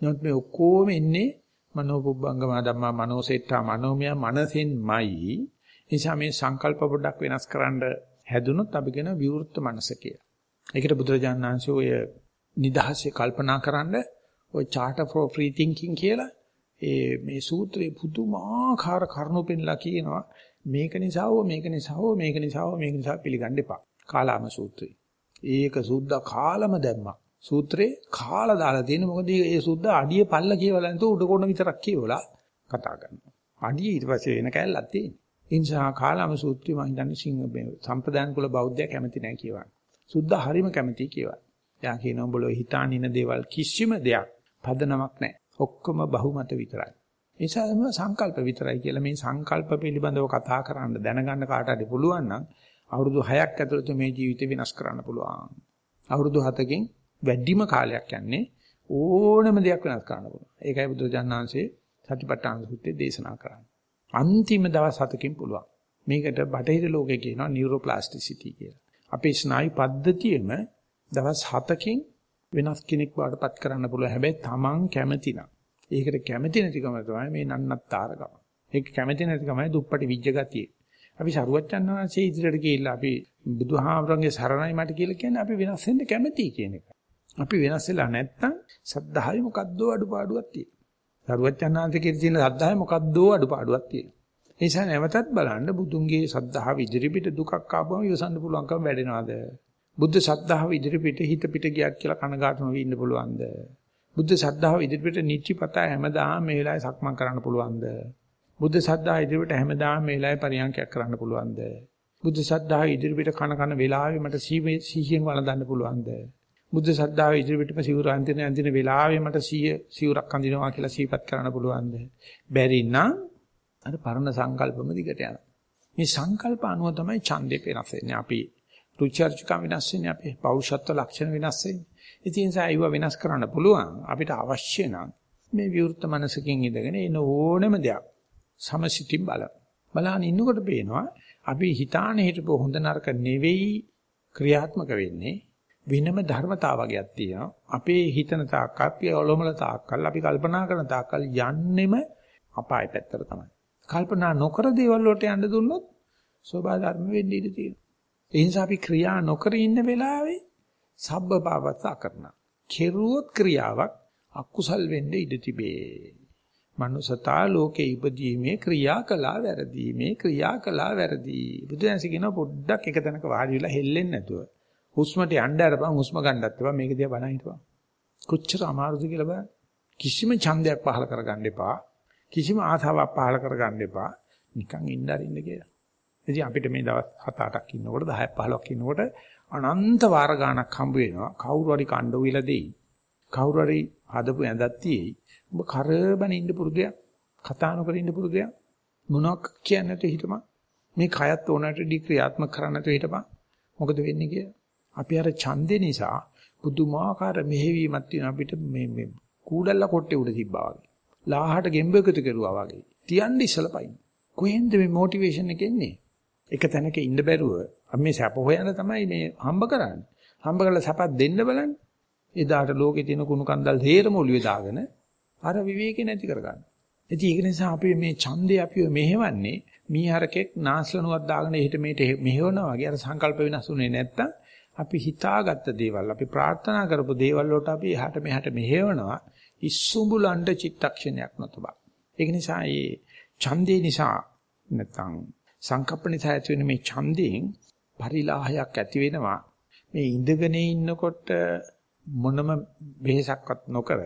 නමුත් මේ ඔක්කොම ඉන්නේ මනෝපුබ්බංගම ධම්මා මනෝසෙට්ටා මනෝමය මනසෙන්මයි. නිසා මේ සංකල්ප පොඩ්ඩක් වෙනස් කරන්න හැදුනොත් අපි කියන විවෘත මනස කියලා. ඒකට බුදුරජාණන් වහන්සේ ඔය නිදහසේ කල්පනා කරන්න ඔය charter for free thinking කියලා ඒ මේ සූත්‍රයේ පුදුමාකාර කරුණු පෙන්ලා කියනවා මේක නිසා හෝ මේක නිසා හෝ මේක නිසා හෝ මේක නිසා පිළිගන්න එපා. කාලාම සූත්‍රය. ඒක සුද්ධ කාලම දැම්මා. සූත්‍රේ කාලා දාලා තියෙන මොකද මේ සුද්ධ අඩිය පල්ල කියවලා නැතුව උඩ කොන විතරක් කියවලා කතා කරනවා. අඩිය ඊට පස්සේ වෙන කැලලක් තියෙනවා. ඒ නිසා කාලාම සූත්‍රය මම හිතන්නේ සිංහ සම්ප්‍රදාන කුල බෞද්ධය කැමති නැහැ කියවන්න. සුද්ධ හරීම කැමති කියවන්න. යා කියනවා උඹලෝ හිතාන ඉන දේවල් කිසිම දෙයක් පදනමක් නැහැ. ඔක්කොම බහුමත විතරයි. ඒසම සංකල්ප විතරයි කියලා මේ සංකල්ප පිළිබඳව කතා කරන්න දැනගන්න කාට හරි පුළුවන් නම් අවුරුදු 6ක් ඇතුළත මේ ජීවිතය වෙනස් කරන්න පුළුවන්. අවුරුදු 7කින් වැඩිම කාලයක් යන්නේ ඕනම දෙයක් වෙනස් කරන්න පුළුවන්. ඒකයි බුදුජානනාංශයේ සතිපට්ඨාන සූත්‍රයේ දේශනා කරන්නේ. අන්තිම දවස් හතකින් පුළුවන්. මේකට බටහිර ලෝකේ කියනවා නියුරෝප්ලාස්ටිසිටි කියලා. අපේ ස්නායු පද්ධතියෙම දවස් 7කින් වෙනස් කෙනෙක් වඩපත් කරන්න පුළුවන්. හැබැයි Taman කැමති නම්. ඒකට කැමති නැතිකම තමයි මේ නන්නත්තරකම. ඒක කැමති නැතිකමයි දුප්පටි විජ්ජ ගතිය. අපි සරුවච්චන් වහන්සේ ඉදිරියට ගිහිල්ලා අපි බුදුහාමරංගේ සරණයි මට කියලා කියන්නේ අපි වෙනස් වෙන්න කැමතියි කියන එක. අපි වෙනස් වෙලා නැත්තම් සද්ධාවේ මොකද්දෝ අඩුපාඩුවක් තියෙනවා. සරුවච්චන් වහන්සේ කියන සද්ධාවේ මොකද්දෝ අඩුපාඩුවක් තියෙනවා. ඒ නිසා නැවතත් බලන්න බුදුන්ගේ සද්ධාව ඉදිරිපිට දුකක් ආවම ඉවසන්න පුළුවන්කම වැඩෙනවද? බුද්ධ සද්ධාව ඉදිරිපිට හිත පිට ගියත් කියලා කනගාටු නොවී ඉන්න පුළුවන්ද? බුද්ධ සද්ධාව ඉදිරිපිට නිච්චිපතා හැමදාම මේ වෙලාවේ සක්මන් කරන්න පුළුවන්ද? බුද්ධ සද්ධාව ඉදිරිපිට හැමදාම මේ වෙලාවේ පරියන්කයක් කරන්න පුළුවන්ද? බුද්ධ සද්ධාව ඉදිරිපිට කන කන වෙලාවේ මට සීහියෙන් වළඳන්න පුළුවන්ද? බුද්ධ සද්ධාව ඉදිරිපිටම සිවුර අන්තින අන්තින වෙලාවේ මට සීය සිවුරක් අඳිනවා කියලා සීපත් කරන්න පුළුවන්ද? බැරි නම් අර පරණ සංකල්පම දිගට යනවා. මේ සංකල්ප අනුව තමයි ඡන්දේ වෙනස් වෙන්නේ. අපි රුචර්ජකම් වෙනස් වෙන්නේ අපේ පෞරුෂත්ව ලක්ෂණ වෙනස් වෙන්නේ. ඉතින් ඒව වෙනස් කරන්න පුළුවන්. අපිට අවශ්‍ය නම් මේ විවෘත මනසකින් ඉඳගෙන එන ඕනම දෙයක් සමසිතින් බල. බලහන් ඉන්නකොට පේනවා අපි හිතාන හිටපො හොඳ නරක නෙවෙයි ක්‍රියාත්මක වෙන්නේ වෙනම ධර්මතාවයක් තියෙනවා. අපේ හිතන තාක්කල්, අපි ඔලොමල තාක්කල්, අපි කල්පනා කරන තාක්කල් යන්නෙම අපාය පැත්තට තමයි. කල්පනා නොකර දේවල් වලට යන්න දුන්නොත් සෝබා ධර්ම වෙන්න ඉඩ තියෙනවා. ඒ නිසා අපි ක්‍රියා නොකර ඉන්න වෙලාවේ සබ්බ පාවත්තා කරනවා. කෙරුවොත් ක්‍රියාවක් අකුසල් වෙන්න ඉඩ තිබේ. මනුසතා ලෝකේ ඉපදීමේ ක්‍රියා කළා වැරදීමේ ක්‍රියා කළා වැරදි. බුදුන්සේ කියන පොඩ්ඩක් එක තැනක වාඩි වෙලා හෙල්ලෙන්නේ නැතුව. හුස්මට යන්න අරපන් හුස්ම ගන්නත් එපා මේක දිහා බලන් හිටපන්. කොච්චර අමාරුද කියලා බලන්න. කිසිම ඡන්දයක් පහල කරගන්න එපා. කිසිම ආසාවක් පහල කරගන්න එපා. නිකන් ඉන්න අරින්න කියලා. ඉතින් අපිට මේ දවස් 7-8ක් ඉන්නකොට 10ක් 15ක් ඉන්නකොට අනන්ත වාර ගාණක් හම්බ වෙනවා. කවුරු හරි කණ්ඩ උවිලා දෙයි. කවුරු හරි හදපු ඇඳක් තියෙයි. ඔබ කරබන ඉන්න පුරුදයක්. කතා නොකර ඉන්න පුරුදයක්. මොනවක් කියන්නේ නැතුව හිටපන්. මේ කයත් ඕනට ඩික්‍රියාත්මක කරන්න නැතුව හිටපන්. මොකද වෙන්නේ කියලා? අපි අර ඡන්දේ නිසා පුදුමාකාර මෙහෙවීමක් තියෙන අපිට මේ මේ කූඩල්ලා කොට්ටේ උඩ තිබ්බා වගේ. ලාහට ගෙම්බ එකතු කරුවා වගේ. තියන්න ඉස්සලා පයින්. කොහෙන්ද මේ මොටිවේෂන් එක එන්නේ? එක තැනක ඉන්න බැරුව අපි මේ සැප හොයන තමයි මේ හම්බ කරන්නේ. හම්බ කරලා සැපක් දෙන්න බලන්න. එදාට ලෝකේ තියෙන කුණු කන්දල් හේරම ඔළුවේ දාගෙන අර විවේකේ නැති කරගන්න. ඉතින් ඒක නිසා අපි මේ ඡන්දේ අපිව මෙහෙවන්නේ මීහරකෙක් නාස්ලනුවක් දාගෙන එහෙට මෙහෙට මෙහෙවනවා වගේ අර සංකල්ප වෙනස් උනේ නැත්තම් අපි හිතාගත්ත දේවල් අපි ප්‍රාර්ථනා කරපු දේවල් වලට අපි එහාට මෙහාට මෙහෙවනවා ඉස්සුඹුලන්ඩ චිත්තක්ෂණයක් නොතබා. ඒක නිසා මේ ඡන්දේ නිසා නැත්තම් සංකප්ප නිසා ඇති වෙන මේ ඡන්දයෙන් පරිලාහයක් ඇති වෙනවා. මේ ඉඳගෙන ඉන්නකොට මොනම වෙහසක්වත් නොකර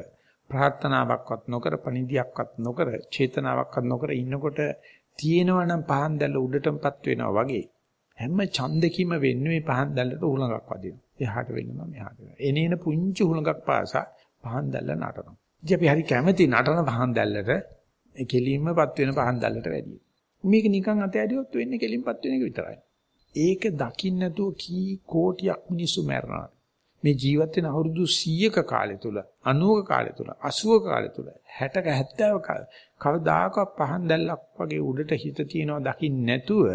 ප්‍රාර්ථනාවක්වත් නොකර පණිදියක්වත් නොකර චේතනාවක්වත් නොකර ඉන්නකොට තියෙනවා නම් පහන් දැල්ල උඩටමපත් වෙනවා වගේ හැම ඡන්දකින්ම වෙන්නේ මේ පහන් දැල්ලට උහුලඟක් වදිනවා. එහාට වෙනවා මෙහාට වෙනවා. එනේන පුංචි උහුලඟක් පාසා පහන් දැල්ල නටනවා. ඉතින් අපි හරි කැමති නටන පහන් දැල්ලට ඒ කෙලින්මපත් වෙන පහන් දැල්ලට වැඩියි. මේක නිකන් අතෑරියොත් වෙන්නේ කෙලින්පත් වෙන එක විතරයි. ඒක දකින්න නැතුව කී කෝටියක් මිනිස්සු මැරෙනවා. මේ ජීවත් වෙන අවුරුදු 100ක කාලය තුල 90ක කාලය තුල 80ක කාලය තුල 60ක 70ක කවදාකවත් පහන් දැල්ලක් වගේ උඩට හිත තියනවා දකින්න නැතුව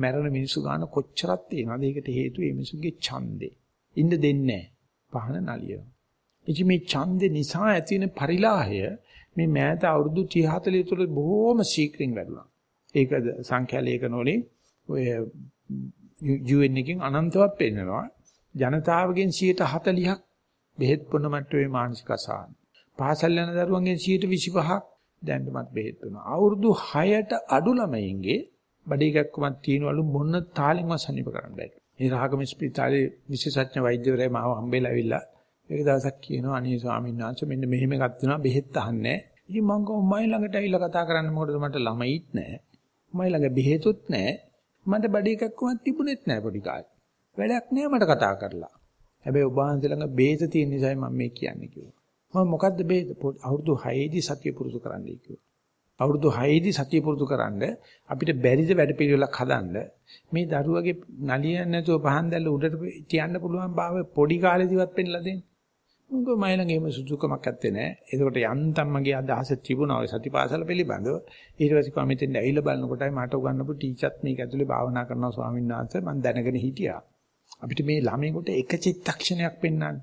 මැරෙන මිනිස්සු ගන්න කොච්චරක් තියෙනවද? ඒකට හේතුව මේ මිනිස්සුගේ ඡන්දේ ඉන්න දෙන්නේ පහන නලියන ඉතින් මේ ඡන්දේ නිසා ඇති වෙන පරිලාහය මේ මෑත අවුරුදු 30 40 තුල බොහොම ශීක්‍රින් වැඩුණා. ඒක සංඛ්‍යා ලේඛන වලින් ඔය UN එකකින් අනන්තවත් පෙන්නනවා. ජනතාවගෙන් 140ක් බෙහෙත් බොන මට්ටමේ මානසික අසහන. පාසල් යන දරුවන්ගෙන් 125ක් දැන්ටමත් බෙහෙත් බොනවා. අවුරුදු 6ට අඩු ළමයින්ගේ බඩේ ගැක්කමක් තියනවලු මොන තාලෙන්ම සනීප කරන්න බෑ. ඒ රාගම ස්පිතාලේ විශේෂඥ වෛද්‍යවරයා මාව හම්බෙලා ඇවිල්ලා ඒක දවසක් කියනවා අනේ ස්වාමීන් වහන්සේ මෙන්න මෙහෙම එකක් තියෙනවා බෙහෙත් අහන්නේ. ඉතින් මං ගෝ මයි ළඟට ඇවිල්ලා කතා කරන්න මොකටද මට ළමයිත් නැහැ. මයි ළඟ බෙහෙතුත් නැහැ. මට බඩේ ගැක්කමක් තිබුණෙත් නැහැ පොඩි කාලේ. වැඩක් නෑ මට කතා කරලා. හැබැයි ඔබ වහන්සේ ළඟ බේත තියෙන නිසායි මම මේ කියන්නේ කිව්වා. මම මොකද්ද බේත? අවුරුදු 6ේදී සතිය පුරුදු කරන්නයි කිව්වා. අවුරුදු 6ේදී සතිය පුරුදු කරන්න අපිට බැරිද වැඩ පිළිවෙලක් හදන්න මේ දරුවගේ නලියන්නේ නැතුව පහන් දැල්ල උඩට තියන්න පුළුවන් බව පොඩි කාලේදීවත් පෙන්නලා දෙන්න. මොකද මයිලඟ එහෙම සුදුකමක් ඇත්තේ නැහැ. ඒකට යන්තම් මගේ අදහස තිබුණා ඔය සතිපාසල පිළිබඳව. ඊට පස්සේ කොහොම මෙතෙන් ඇවිල්ලා බලනකොටයි මට උගන්වපු ටීචර්ත් මේක ඇතුලේ භාවනා කරනවා ස්වාමීන් වහන්සේ මම දැනගෙන හිටියා. අපිට මේ ළමයෙකුට එක චිත්තක්ෂණයක් පෙන්වන්න.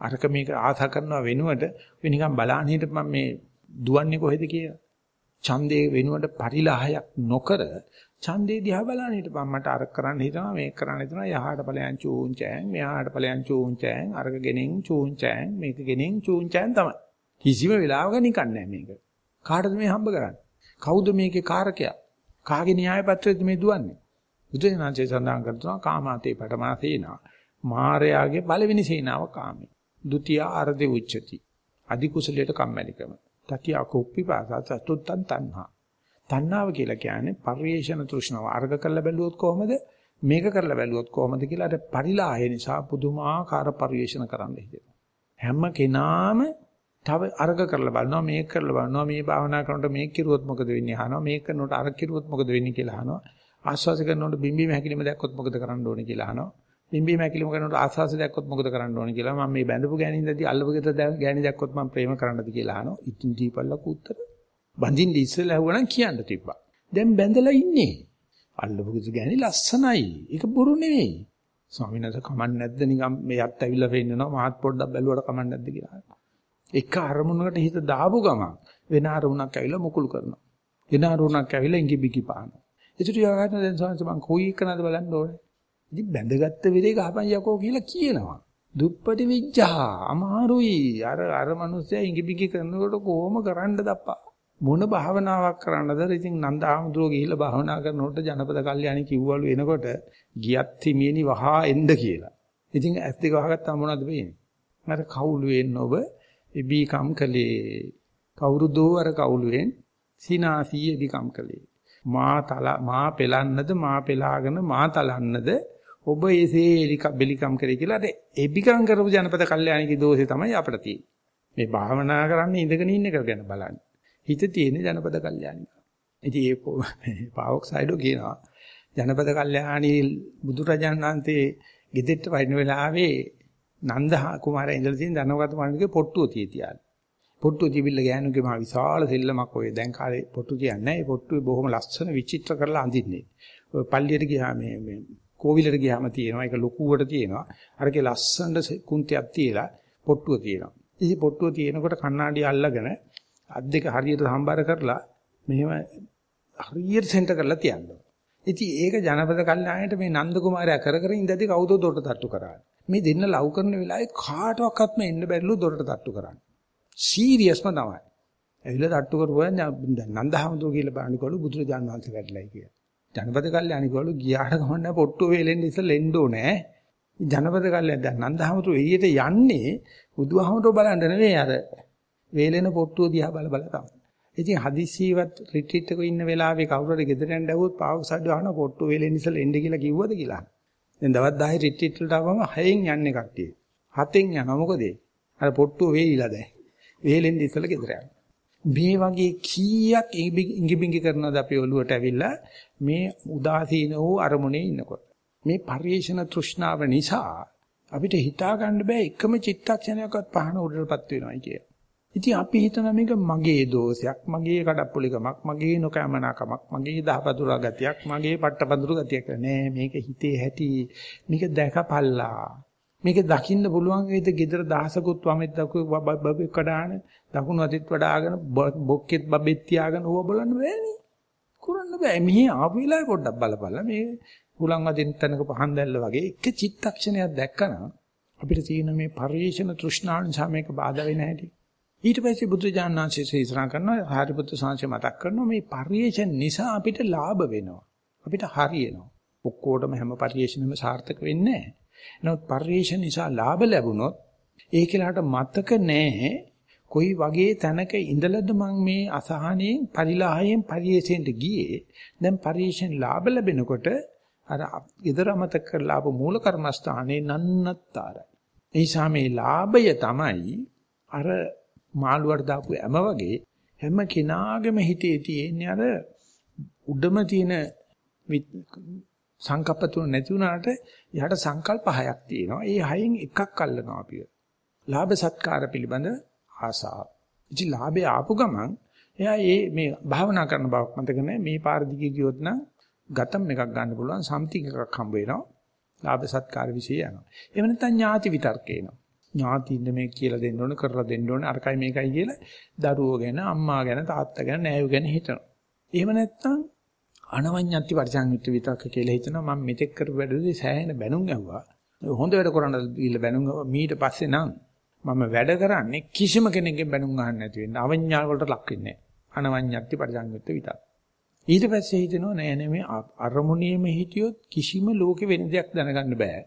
අරක මේක ආසා කරනවා වෙනුවට වෙ නිකන් බලන්න හිටපන් මේ දුවන්නේ කොහෙද කියලා. ඡන්දේ වෙනුවට පරිලාහයක් නොකර ඡන්දේ දිහා බලන්න හිටපන්. මට අර කරන්න හිතනවා මේක කරන්න හිතනවා. යහට ඵලයන් චූංචෑන් මෙහාට ඵලයන් චූංචෑන් අරක ගෙනෙන් චූංචෑන් මේක ගෙනෙන් චූංචෑන් තමයි. කිසිම වෙලාවක නිකන් නැහැ මේක. කාටද මේ හම්බ කරන්නේ? කවුද මේකේ කාරකයා? කාගේ න්‍යාය පත්‍රයේද මේ දුවන්නේ? බුදුසෙනාංශය සඳහන් කරනවා කාමාතේ පඨමා සේනා මාරයාගේ පළවෙනි සේනාව කාමේ. ဒုတိ ය ආර්ධි උච්චති. අධි කුසලයට කම්මැලිකම. තතිය අකුප්පිපාසා චතුත්තං තණ්හා. තණ්හාව කියලා කියන්නේ පරිේශන තෘෂ්ණාව. අර්ග කරලා බැලුවොත් කොහොමද? මේක කරලා බැලුවොත් කොහොමද කියලා අර පරිලාහය නිසා පුදුමාකාර පරිේශන කරන්න හිතෙනවා. හැම කෙනාම තව අර්ග කරලා බලනවා මේක කරලා බලනවා මේ භාවනා කරනකොට මේක කිරුවොත් මොකද වෙන්නේ අහනවා මේක කරනකොට අර කිරුවොත් මොකද වෙන්නේ කියලා අහනවා. ආස්වාස කරනකොට බිම්බීම හැකිලිම දැක්කොත් මොකද කරන්න ඕනේ කියලා අහනවා. බිම්බීම හැකිලිම කරනකොට ආස්වාස දැක්කොත් මොකද කරන්න ඕනේ කියලා මම මේ බැඳපු ගෑණින්දදී අල්ලපු ගෙදර ගෑණි දැක්කොත් මම ප්‍රේම කරන්නද කියලා අහනවා ඉතින් දීපල්ලක උත්තර බඳින්න ඉස්සෙල්ලා ඇහුවනම් කියන්න තිබ්බා. දැන් බැඳලා ඉන්නේ. අල්ලපු කිසි ගෑණි ලස්සනයි. ඒක බොරු නෙවෙයි. ස්වාමීන් වහන්සේ කමන්නේ නැද්ද නිකන් මේ යත් ඇවිල්ලා පෙන්නනවා මහත් පොඩ්ඩක් බැලුවට කමන්නේ නැද්ද කියලා. එක අරමුණකට හිත දාපු ගමන් වෙන අරමුණක් ඇවිල්ලා මුකුල් කරනවා. වෙන අරමුණක් ඇවිල්ලා ඉඟි බිකි පානවා. ඒකට යහගන්න දැන් ස්වාමීන් මං කොයි එකනද බලන්න ඕනේ. ඉතින් බැඳගත්ත වෙලේ ගහපන් යකෝ කියලා කියනවා. දුප්පටි විඥා අමාරුයි. අර අර මිනිස්සයා ඉඟිබිඟි කරනකොට කොහොම කරන්න දප්පා. මොන භාවනාවක් කරන්නද? ඉතින් නන්දහාමුදුරුවෝ ගිහිල්ලා භාවනා කරනකොට ජනපද කල්යاني කිව්වලු එනකොට ගියත් හිමියනි වහා එන්න කියලා. ඉතින් ඇස් දෙක වහගත්තාම මොනවද වෙන්නේ? මට කවුළුවෙන් ඔබ ඉබීකම් කළේ. කවුරුදෝ අර කවුළුවෙන් සිනාසී ඉබීකම් කළේ. මා තල මා පෙලන්නද මා පෙලාගෙන මා තලන්නද ඔබ එසේ එලික බෙලිකම් කරේ කියලා අර එබිකම් කරපු ජනපද කල්යාණිකේ දෝෂේ තමයි අපිට තියෙන්නේ. මේ භාවනා කරන්නේ ඉඳගෙන ඉන්න එක ගැන බලන්න. හිත තියෙන ජනපද කල්යාණික. ඉතින් ඒ පාවොක්සයිඩෝ කියනවා ජනපද කල්යාණී බුදුරජාණන් වහන්සේ ගෙදෙට්ට වයින් වෙලාවේ නන්ද කුමාරයා ඉඳලා තියෙන ධනවත මණ්ඩලගේ පොට්ටුව තියෙතියි. පොට්ටු තිබිල්ල ගෑනුගේ මා විශාල සෙල්ලමක් ඔය දැන් කාලේ පොට්ටු කියන්නේ නැහැ. ඒ පොට්ටුවේ බොහොම ලස්සන විචිත්‍ර කරලා අඳින්නේ. ඔය පල්ලියට ගියා මේ මේ කෝවිලට ගියාම තියෙනවා ඒක ලොකුවට තියෙනවා. අරකේ ලස්සනට කුන්තියක් තියලා පොට්ටුව තියෙනවා. ඉතින් පොට්ටුව තියෙනකොට කණ්ණාඩි අල්ලගෙන අත් දෙක හරියට සම්බර කරලා මෙහෙම හරියට සෙන්ටර් කරලා තියන්න. ඉතින් ඒක ජනපද කල්යාණයට මේ නන්ද කුමාරයා කර කර ඉඳදී කවුද දොරට තට්ටු කරන්නේ. මේ දෙන්න ලව් කරන වෙලාවේ කාටවත්ම එන්න බැරිලු දොරට තට්ටු කරන්නේ. සීරියස්ම තමයි. ඇවිල්ලා තට්ටු කරුවා නන්දහමතු කියලා බලනකොට බුදුරජාණන් වහන්සේ වැඩලයි කියලා. ජනපද කල්යාණි කවලු ගියාට ගමන්න පොට්ටු වේලෙන්න ඉස්සෙල්ලා එන්න ඕනේ. ජනපද කල්යාණ දැන් නන්දහමතු එළියට යන්නේ බුදුහමතු බලන්න නෙවෙයි අර වේලෙන පොට්ටුව දිහා බල බල තමයි. ඉතින් හදිස්සියවත් රිට්‍රීට් එකක ඉන්න වෙලාවේ කවුරු හරි ගෙදර යන්න ඇහුවොත් පාවසඩ අහන පොට්ටුව වේලෙන ඉස්සෙල්ලා එන්න කියලා කිව්වද කියලා. දැන් දවස් 10 රිට්‍රීට් වලට ආවම 6න් යන්නේ කට්ටිය. 7න් යනවා මොකද අර පොට්ටුව වේලිලා දැන්. වේලෙන් ඉස්සෙල්ලා ගෙදර යනවා. මේ වගේ කීයක් ඉඟිබිඟි කරනවද අපේ ඔළුවට ඇවිල්ලා මේ උදාසීන වූ අරමුණේ ඉන්නකොට. මේ පරිේශන තෘෂ්ණාව නිසා අපිට හිතා ගන්න බෑ එකම චිත්තක්ෂණයක්වත් පහන උඩටපත් වෙනවයි කියලා. ඉතින් අපි හිතන මේක මගේ දෝෂයක්, මගේ කඩප්පුලිකමක්, මගේ නොකෑමනාකමක්, මගේ දහපතුරා ගතියක්, මගේ පට්ටපඳුරු ගතියක් නෑ මේක හිතේ ඇති. මේක දැකපල්ලා. මේක දකින්න පුළුවන් වේද gedara දහසකුත් වමෙත් දකුව බබෙක් කඩාන දකුණු අතිත් වඩාගෙන බොක්කෙත් බබෙත් තියාගෙන ඕව බලන්න බෑනේ. කරන්න බෑ. මෙහි ආපු වෙලාවේ පොඩ්ඩක් බලපල්ලා මේ හුලං වදින් තැනක පහන් දැල්ල වගේ එක චිත්තක්ෂණයක් දැක්කනම් අපිට තියෙන මේ පරිේශන තෘෂ්ණාව නිසා මේක බාධා වෙන්නේ නැහැටි. ඊට පස්සේ බුදුජානනාංශයේ ශ්‍රේෂ්ඨා කරනවා හරිපුත්තු සංශය මතක් කරනවා මේ පරිේශන නිසා අපිට ලාභ වෙනවා. අපිට හරියනවා. ඔක්කොටම හැම පරිේශනෙම සාර්ථක වෙන්නේ නැහැ. නමුත් පරිේශන නිසා ලාභ ලැබුණොත් ඒ කියලාට මතක නැහැ කොයි වගේ තැනක ඉඳලාද මම මේ අසහනයෙන් පරිලාහයෙන් පරිේශෙන්ට ගියේ. දැන් පරිේශන ලාභ ලැබෙනකොට අර ඉදර අමතක කරලා ආපු මූල කර්මස්ථානේ නන්නත්තරයි. ඒ නිසා මේ ලාභය තමයි අර මාළුවට දාපු හැම වගේ හැම කෙනාගේම හිතේ තියෙන්නේ අර උඩම තියෙන සංකප්ප තුන නැති වුණාට යහට සංකල්ප හයක් තියෙනවා. ඒ හයෙන් එකක් අල්ලනවා අපිව. ලාභ සත්කාර පිළිබඳ ආසාව. ඉතින් ලාභේ ආපු ගමන් එයා ඒ මේ භාවනා කරන බවක් මතක නැහැ. මේ පාර දිගේ ගියොත් නම් ගතම් එකක් ගන්න පුළුවන් සම්තිං එකක් හම්බ වෙනවා. ලාභ සත්කාර વિશે යනවා. එහෙම නැත්නම් ඥාති විතර්ක එනවා. ඥාතින්න මේ කියලා දෙන්න ඕන කරලා දෙන්න ඕන අරකයි මේකයි කියලා දරුවෝ ගැන අම්මා ගැන තාත්තා ගැන නෑයෝ ගැන හිතනවා. එහෙම නැත්නම් අනවඤ්ඤත්ති පරිසංයුක්ත විතක්ක කියලා හිතනවා මම මෙතෙක් කරපු වැඩේ සෑහෙන බැනුම් ඇහුවා. හොඳ වැඩ කරන්න දීලා බැනුම් මීට පස්සේ නම් මම වැඩ කරන්නේ කිසිම කෙනෙක්ගෙන් බැනුම් අහන්න නැති වෙන්න. අවඤ්ඤාල වලට ලක් වෙන්නේ නැහැ. අනවඤ්ඤත්ති පරිසංයුක්ත විතක්ක. ඊට පස්සේ හිතෙනවා නෑ නෑ මේ අරමුණේම හිටියොත් කිසිම ලෝකෙ වෙන දෙයක් දැනගන්න බෑ.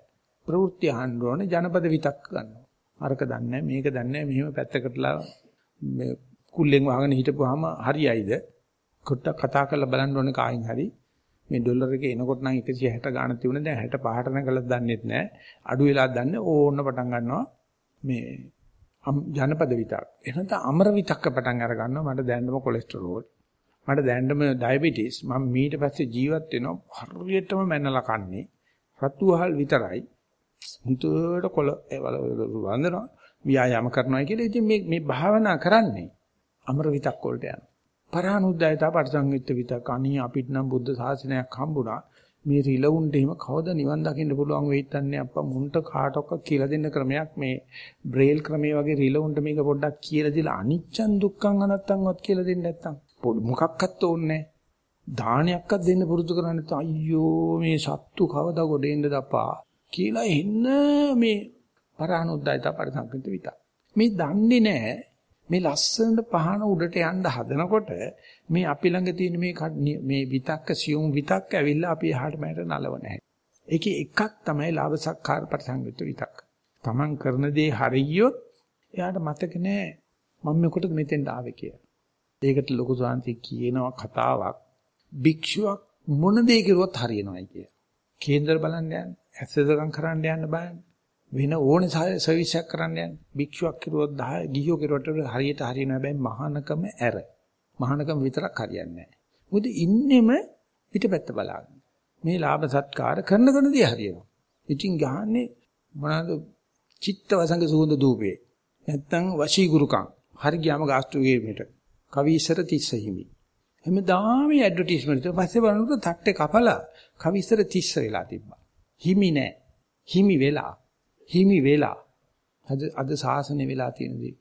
ප්‍රවෘත්ති අහන්න ඕනේ ජනපද විතක් ගන්නවා. අරක දන්නේ මේක දන්නේ මෙහෙම පැත්තකටලා මේ කුල්ලෙන් වහගෙන හිටපුවාම හරියයිද? කොට කතා කරලා බලන්න ඕනේ කායින් හරි. මේ ඩොලර් එක එනකොට නම් 160 ගාණ තිබුණා දැන් 65ට නැගලා දන්නෙත් නැහැ. අඩු වෙලා දන්නේ ඕන්න පටන් ගන්නවා මේ ජනපද විතක්. එහෙනම් අමර විතක්ක පටන් අර ගන්නවා මට දැන්නම කොලෙස්ටරෝල්. මට දැන්නම ඩයබටිස්. මම මීට පස්සේ ජීවත් වෙනවා හරියටම මැනලා කන්නේ. රතුවහල් විතරයි. හුදුට කොළ වන්දනවා ව්‍යායාම කරනවා කියලා ඉතින් මේ මේ භාවනා කරන්නේ අමර විතක් වලට යන. පරානුද්යතා පරිසංවිත විතක් අනී අපිට නම් බුද්ධ ශාසනයක් හම්බුණා. මේ රිලවුන්ට එහෙම කවද නිවන් දකින්න පුළුවන් වෙයි හිටන්නේ අප්පා මුන්ට කාටොක්ක කියලා දෙන්න ක්‍රමයක් මේ බ්‍රේල් ක්‍රමයේ වගේ රිලවුන්ට මේක පොඩ්ඩක් කියලා දීලා අනිච්චන් දුක්ඛං අනත්තංවත් කියලා දෙන්න නැත්තම් මොකක්වත් ඕනේ දානයක්වත් දෙන්න පුරුදු කරන්නේ නැත්නම් අයියෝ මේ සත්තු කවදා ගොඩේන්නද අප්පා? කියලා එන්න මේ පරානුද්යත පරිසංකෘත විතක්. මේ දන්නේ නැහැ මේ ලස්සනට පහන උඩට යන්න හදනකොට මේ අපි ළඟ තියෙන මේ මේ විතක්ක සියුම් විතක්ක ඇවිල්ලා අපි එහාට මෙහාට නලව නැහැ. ඒකේ එකක් තමයි ලාභ සක්කාර පරිසංකෘත විතක්ක. Taman කරන දේ හරියොත් එයාට මතක නෑ මම මෙකට මෙතෙන්ට ආවේ කියලා. ඒකට ලොකු සාන්ති කියනවා කතාවක් භික්ෂුවක් මොන දේ කරුවත් හරියනවායි කිය. කේන්දර බලන්න යන්නේ ඇස්සදකම් කරන්න යන්න බෑනේ. වෙන ඕනේ සර්විස් එකක් කරන්න යන්න. භික්ෂුවක් කිරුවොත් 10 ගිහියෝ කිරුවට හරියට හරියන හැබැයි මහානකම ඇර. මහානකම විතරක් හරියන්නේ නැහැ. මොකද ඉන්නෙම පිටපැත්ත බලාගෙන. මේ ලාභ සත්කාර කරන කරන දේ හරියනවා. ඉතින් ගහන්නේ මොනවාද චිත්ත වසංග සුවඳ දූපේ. නැත්තම් වශී ගුරුකම්. හරි ගියාම ගාස්තු ගේමෙට. කවිසර තිස්ස හිමි. හැමදාම ඇඩ්වර්ටයිස්මන්ට් එක පස්සේ බලනකොට තට්ටේ කපලා කවිසර තිස්ස වෙලා තිබ්බා. හිමි නෑ. හිමි වෙලා. හිමි වෙලා. අද අද සාසනෙ වෙලා තියෙන දේ.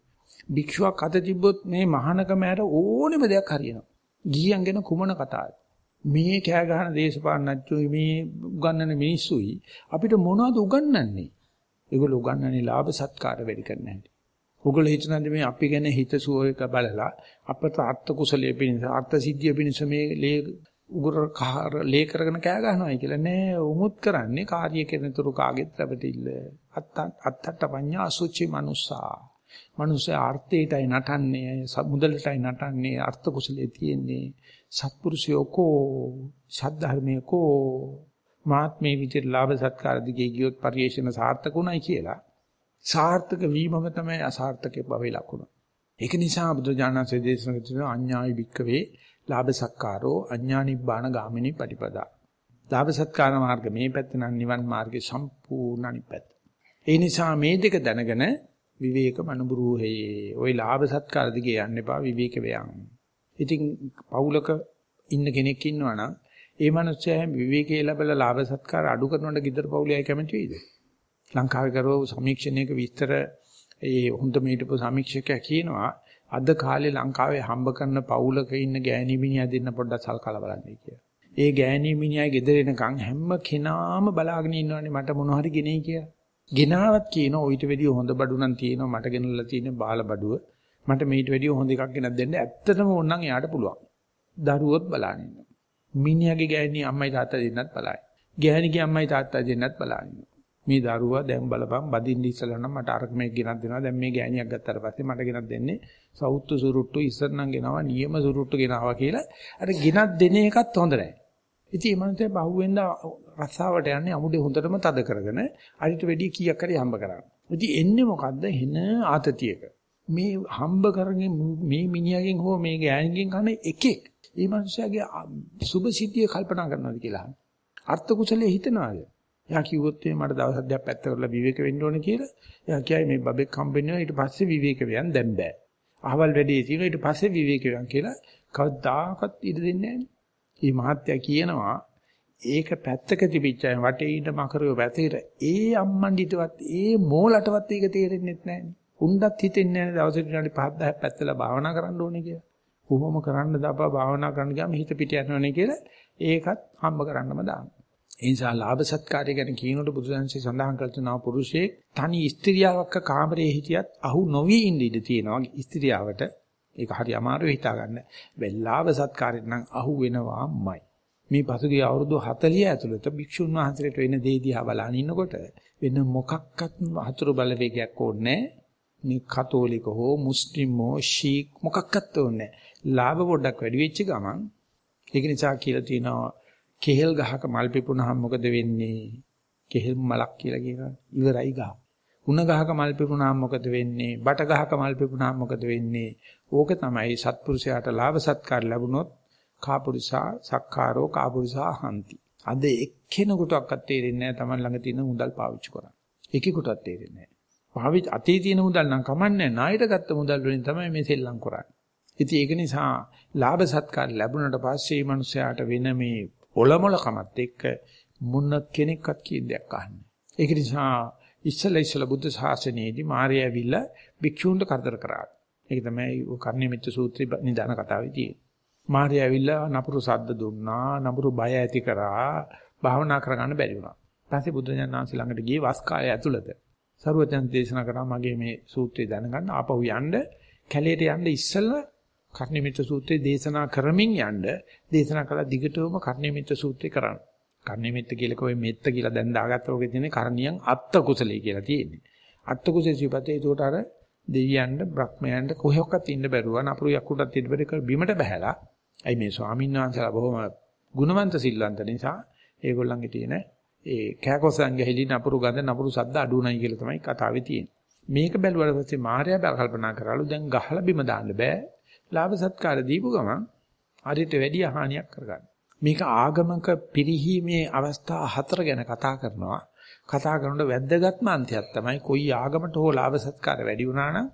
භික්ෂුවක් අත තිබ්බොත් මේ මහානකම ඇර ඕනෙම දෙයක් හරියනවා. ගිහියන් ගැන කුමන කතාවද? මේ කෑ ගහන දේශපාලනඥයෝ මේ උගන්නන මිනිස්සුයි අපිට මොනවද උගන්වන්නේ? ඒගොල්ලෝ උගන්වන්නේ ලාභ සත්කාර වැඩි කරන්න හැටි. ඔගොල්ලෝ හිතනද මේ අපි ගැන හිතසුව එක බලලා අපට අර්ථ කුසලයේ පිණිස අර්ථ සිද්ධිය පිණිස මේ උගුර කහර ලේ කරගෙන කෑ ගහනවායි කියලා. නෑ උමුත් කරන්නේ කාර්ය කෙරෙනතුරු කාගෙත් රැවටිල්ල. අත්ත අත්තට පඤ්ඤා අසුචි මනුස්සා. මනුස්ස ආර්ථයටයි නටන්නේ මුදලටයි නටන්නේ අර්ථ කුසලයේ තියෙන්නේ. සත්පුරුෂයෝ කෝ සද්ධර්මයේ කෝ මාත්මේ විදිහට ලාභ සත්කාර දිගේ ගියොත් පරිේශන සාර්ථකුණයි කියලා. සාර්ථක වීමම තමයි අසාර්ථකේ භවයේ ලකුණ. ඒක නිසා බුදුජානක දේශනා කරන අඤ්ඤායි වික්කවේ ලාභ සත්කාරෝ අඥානිබ්බාන ගාමිනී පටිපදා. ලාභ සත්කාර මාර්ග මේ පැත්ත නම් නිවන් මාර්ගේ සම්පූර්ණ අනිත් පැත්ත. ඒ නිසා මේ දෙක දැනගෙන විවේක මනුබුරුහේ ওই ලාභ සත්කාර දිගේ යන්න එපා විවේක වේයන්. ඉතින් පවුලක ඉන්න කෙනෙක් ඉන්නවා නම් ඒ මනුස්සයා හැම විවේකයේ ලැබලා ලාභ සත්කාර අඩු කරනකොට গিද්දර පවුලයි කැමති වෙයිද? ලංකාවේ කරව සමීක්ෂණයක විස්තර ඒ හොඳ මේ හිටපු සමීක්ෂකයා කියනවා අද කාලේ ලංකාවේ හම්බ කරන පවුලක ඉන්න ගෑණි මිනිහා දෙන්න පොඩ්ඩක් සල්කලා බලන්නයි කියලා. ඒ ගෑණි මිනිහා ගෙදර එනකන් හැම කෙනාම බලාගෙන ඉන්නවනේ මට මොන හරි ගෙනෙයි කියලා. ගෙනාවත් කියනවා ඔయిత වැඩිය හොඳ බඩු නම් තියෙනවා මට ගෙනල්ලා තියෙන බාල බඩුව. මට මේට වැඩිය හොඳ එකක් ගෙනත් දෙන්න ඇත්තටම ඕනනම් එයාට පුළුවන්. දරුවොත් බලාගෙන ඉන්නවා. මිනිහාගේ ගෑණි අම්මයි තාත්තා දෙන්නත් බලයි. ගෑණිගේ අම්මයි තාත්තා දෙන්නත් බලයි. මේ දරුවා දැන් බලපන් බදින්න ඉස්සලා නම් මට අරක මේක ගෙනත් දෙනවා දැන් මේ ගෑණියක් ගත්තාට පස්සේ මට ගෙනත් දෙන්නේ සවුත්තු සුරුට්ටු ඉස්සර නම් ගෙනවා නියම සුරුට්ටු ගෙනවා කියලා අර ගෙනත් දෙන එකත් හොඳ නැහැ. ඉතින් මේ මනුස්සයා බහුවෙන්ද රස්සාවට යන්නේ අමුඩේ හොඳටම තද කරගෙන අරිට වෙඩි කීයක් හරි හම්බ කරගන්න. ඉතින් එන්නේ මොකද්ද? හෙන ආතතියක. මේ හම්බ කරගෙන මේ මිනිහගෙන් හෝ මේ ගෑණිගෙන් කන එකෙක්. මේ මනුස්සයාගේ සුභ සිද්ධිය කල්පනා කරනවාද කියලා අර්ථ කුසලයේ හිතනවාද? එයා කිව්වොත් මට දවස් හදයක් පැත්ත කරලා විවේක වෙන්න ඕනේ කියලා. එයා කියයි මේ බබෙක් හම්බෙන්නේ ඊට පස්සේ විවේක වෙයන් දැන් බෑ. අහවල් වැඩේ තියෙනවා ඊට පස්සේ විවේක වෙයන් කියලා කවදාකවත් ඉඩ දෙන්නේ නැහැ. මේ මහත්තයා කියනවා ඒක පැත්තක තිබිච්චයි වටේ ඉන්න මකරව පැතේට ඒ අම්මන්ඩිටවත් ඒ මෝලටවත් ඒක තේරෙන්නේ නැහැ. උණ්ඩත් හිතෙන්නේ නැහැ දවසට විනාඩි 5 10ක් පැත්තලා භාවනා කරන්න ඕනේ කියලා. කොහොම කරන්න දබා භාවනා කරන්න ගියාම හිත පිට යනවනේ කියලා ඒකත් හම්බ කරන්නම දානවා. ඒ නිසා ලාභ සත්කාරය ගැන කියනකොට බුදුසන්සේ සඳහන් කළ තුනා පුරුෂයෙක් තනි ස්ත්‍රියාවක කාමරයේ හිටියත් අහු නොවි ඉන්න ඉඩ තියෙනවා ස්ත්‍රියාවට. ඒක හරි අමාරුයි හිතා ගන්න. වෙල්ලාභ සත්කාරයෙන් නම් අහු වෙනවාමයි. මේ පසුගිය අවුරුදු 40 ඇතුළත භික්ෂුන් වහන්සේට වෙන දේ දිහා බලන ඉන්නකොට වෙන මොකක්වත් හතුරු බලවේගයක් ඕනේ මේ කතෝලික හෝ මුස්ලිම් හෝ ශීක් මොකක්වත් ඕනේ ලාභ පොඩ්ඩක් වැඩි වෙච්ච ගමන් ඒක නිසා කියලා තියෙනවා කෙහෙල් ගහක මල් පිපුණාම මොකද වෙන්නේ කෙහෙල් මලක් කියලා කියනවා ඉවරයි ගහ උණ ගහක මල් පිපුණාම මොකද වෙන්නේ බට ගහක මල් පිපුණාම මොකද වෙන්නේ ඕක තමයි සත්පුරුෂයාට ලාභ සත්කාර ලැබුණොත් කාපුරුසා සක්කාරෝ කාපුරුසා හන්ති. අද එක්කෙනෙකුටවත් තේරෙන්නේ නැහැ Taman ළඟ තියෙන මුදල් පාවිච්චි කරන්න. එකෙකුටවත් තේරෙන්නේ නැහැ. පාවිච්චි අතේ තියෙන මුදල් නම් කමන්නේ ණයට ගත්ත මුදල් වලින් තමයි මේ සෙල්ලම් කරන්නේ. ඉතින් ඒක නිසා ලාභ සත්කාර ලැබුණට පස්සේ මේ මිනිස්යාට වෙන මේ ඔලොමලකමත් එක්ක මුන්න කෙනෙක්වත් කියන දෙයක් අහන්නේ. ඒක නිසා ඉස්සලා ඉස්සලා බුද්ධ ශාසනයේදී මාර්ය ඇවිල්ලා භික්ෂූන්ට කරදර කරා. ඒක තමයි කර්ණිය මිත්‍ර සූත්‍රයේ නිදාන කතාවේ තියෙන්නේ. මාර්ය ඇවිල්ලා නපුරු සද්ද දුන්නා, නපුරු බය ඇති කරා, භාවනා කරගන්න බැරි වුණා. ඊපස්සේ බුදුරජාණන් වහන්සේ ළඟට ගියේ වස් කාලය ඇතුළත. සරුවචන් දේශනා කරා මගේ මේ සූත්‍රය දැනගන්න ආපහු යන්න කැලේට යන්න ඉස්සෙල්ලා කර්ණිමිත්‍ර සූත්‍රය දේශනා කරමින් යන්න දේශනා කළා දිගටම කර්ණිමිත්‍ර සූත්‍රය කරන්න. කර්ණිමිත්‍ර කියලා කොයි මෙත්ත කියලා දැන් දාගත්ත ඔගේ තියෙන කරණියන් අත්ත කුසලයේ කියලා තියෙන්නේ. අත්ත කුසලයේ සිපතේ ඒකට අර දෙවියන්ට බ්‍රහ්මයන්ට කොහෙවත් ඉන්න බැරුව නපුරු යක්කුටත් ඉන්න බැරි බිමට බහැලා ඇයි මේ ස්වාමීන් වහන්සේලා බොහොම ගුණවන්ත සිල්වන්ත නිසා ඒගොල්ලන්ගේ තියෙන ඒ කෑකොසන්ගේ හෙලි නපුරු ගඳ නපුරු සද්ද අඩු නැයි කියලා තමයි කතාවේ තියෙන්නේ. මේක බැලුවට පස්සේ මාර්යා බල කල්පනා කරාලු දැන් ගහලා බිම දාන්න බෑ. ලාභ සත්කාර දීපු ගමන් හරියට වැඩි හානියක් කරගන්න. මේක ආගමක පිරිහීමේ අවස්ථා හතර ගැන කතා කරනවා. කතා කරනකොට වැද්දගත්ම අන්තයක් තමයි කොයි ආගමට හෝ ලාභ සත්කාර වැඩි වුණා නම්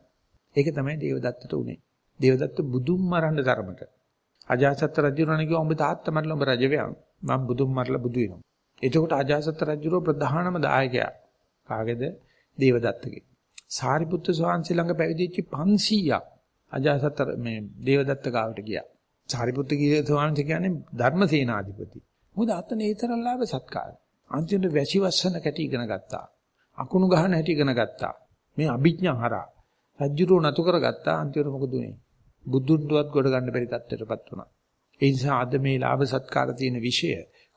ඒක තමයි දේවදත්තට උනේ. දේවදත්ත බුදුන් මරන්න ධර්මයට අජාසත් රජුණන් කිව්වා උඹ තාත්තා මරලා උඹ රජ වෙනවා. මම බුදුන් මරලා බුදු වෙනවා. එතකොට අජාසත් රජුරෝ ප්‍රධානම දායකයා. කාගේද? දේවදත්තගේ. සාරිපුත්‍ර ස්වාමීන් ළඟ පැවිදිච්ච 500ක් අජාසත් මේ දේවදත්ත ගාවට ගියා. සාරිපුත්‍ර කී ස්වාමීන් කියන්නේ ධර්මසේනාධිපති. මොකද අතනේ ඊතරම් ලාභ සත්කාර. අන්තිමට වැසිවස්සන කැටි ඉගෙන ගත්තා. අකුණු ගහන හැටි ඉගෙන ගත්තා. මේ අභිඥා හරහා රජුරෝ නතු කරගත්තා අන්තිමට මොකද උනේ? බුදුන්ටවත් ගොඩ ගන්න බැරි තත්ත්වයටපත් වුණා. ඒ නිසා අද මේ ලාභ සත්කාර තියෙන විෂය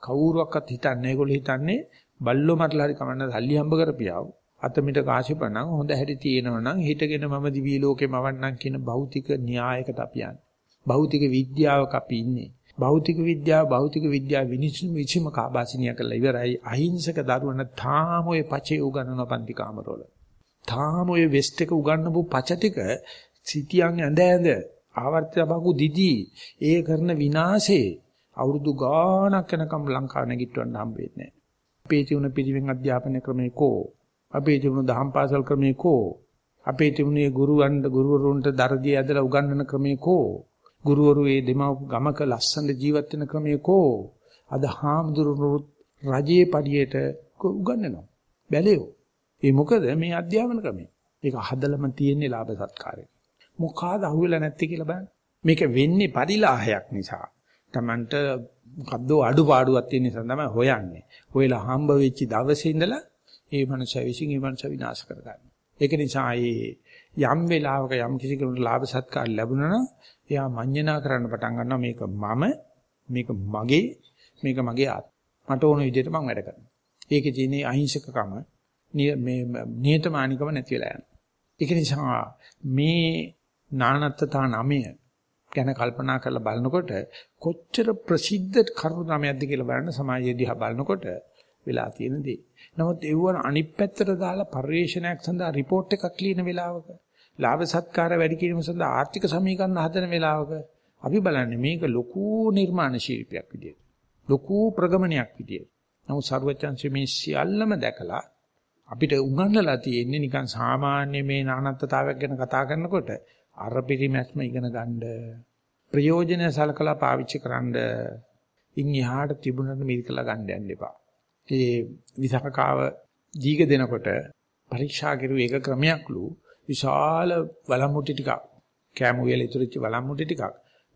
කවුරුවක්වත් හිතන්නේ ඒගොල්ලෝ හිතන්නේ බල්ලෝ මරලා හරි කමන්න සල්ලි හම්බ කරපියාව. අතමිට කාසිපණන් හොඳ හැටි තියෙනවනම් හිටගෙන මම දිවි ලෝකේ මවන්නම් කියන භෞතික න්‍යායකට අපි යන්නේ. භෞතික විද්‍යාවක අපි ඉන්නේ. භෞතික විද්‍යාව භෞතික විද්‍යාව විනිශ්චය විචිම කාබාසිනිය කරලා ඉවරයි. අහිංසක දරුවන තාම ඔය පචේ උගන්වන පන්ති කාමරවල. තාම ඔය වෙස්ට් එක උගන්වපු පච ටික සිටියන් ඇඳ ඇඳ ආවර්තිත බහු දිදී ඒ කරන විනාශේ අවුරුදු ගාණක් යනකම් ලංකාව නැගිටවන්න හම්බ වෙන්නේ නැහැ. අපේ තිබුණ පිළිවෙන් අධ්‍යාපන ක්‍රමේ කෝ අපේ තිබුණ දහම් පාසල් ක්‍රමේ කෝ අපේ තිබුණේ ගුරුවන්ට ගුරුවරුන්ට දර්දිය ඇදලා උගන්වන ක්‍රමේ කෝ ගුරුවරු ඒ දෙමව ගමක ලස්සන ජීවත් වෙන ක්‍රමේ කෝ අද හාමුදුරුවෝ රජයේ පඩියට උගන්වනවා බැලේෝ ඒ මොකද මේ අධ්‍යාපන ක්‍රමේ ඒක හදලම තියෙන්නේ ලාභ සත්කාරේ මොකාද අහුවෙලා නැත්තේ කියලා බලන්න. මේක වෙන්නේ පරිලාහයක් නිසා. Tamanට මොකද්ද අඩුපාඩුවක් තියෙන නිසා තමයි හොයන්නේ. හොයලා හම්බ වෙච්ච දවසේ ඉඳලා ඒ මනුස්සය විසින් ඒ මනුස්සය විනාශ කරගන්නවා. ඒක නිසා මේ යම් වෙලාවක යම් කිසි කෙනෙකුට ලාභ සත්කාර ලැබුණා නම් එයා මඤ්ඤණා කරන්න පටන් ගන්නවා මේක මම මේක මගේ මේක මගේ ආත්ම. මට ඕන විදිහට මම වැඩ කරනවා. ඒකේ තියෙන අහිංසකකම මේ නියතමානිකම නැති වෙලා යනවා. ඒක නිසා මේ නානත්තතා නමය ගැන කල්පනා කරලා බලනකොට කොච්චර ප්‍රසිද්ධ කරුණු නමයක්ද කියලා බලන්න සමාජයේ දිහා බලනකොට වෙලා තියෙන දේ. නමුත් ඒවන අනිත් පැත්තට දාලා පරිශ්‍රණයක් සඳහා report එකක් ලියන වෙලාවක ලාභ සත්කාර වැඩි කිරීම සඳහා ආර්ථික සමීකරණ හදන වෙලාවක අපි බලන්නේ මේක ලොකු නිර්මාණ ශිල්පයක් විදියට. ලොකු ප්‍රගමනයක් විදියට. නමුත් සරුවචන්සේ මේ සියල්ලම දැකලා අපිට උගන්වලා තියෙන්නේ නිකන් සාමාන්‍ය මේ නානත්තතාවයක් ගැන කතා කරනකොට අර පිරිමැස්ම ඉගෙන ගන්න ප්‍රයෝජන සලකලා පාවිච්චි කරන්න ඉන් එහාට තිබුණට මිරිකලා ගන්න යන්න එපා. ඒ විසකකාව දීග දෙනකොට පරීක්ෂා කරු එක ක්‍රමයක්ලු විශාල වලම්මුටි ටිකක් කෑම උයල ඉතුරුච්ච වලම්මුටි ටිකක්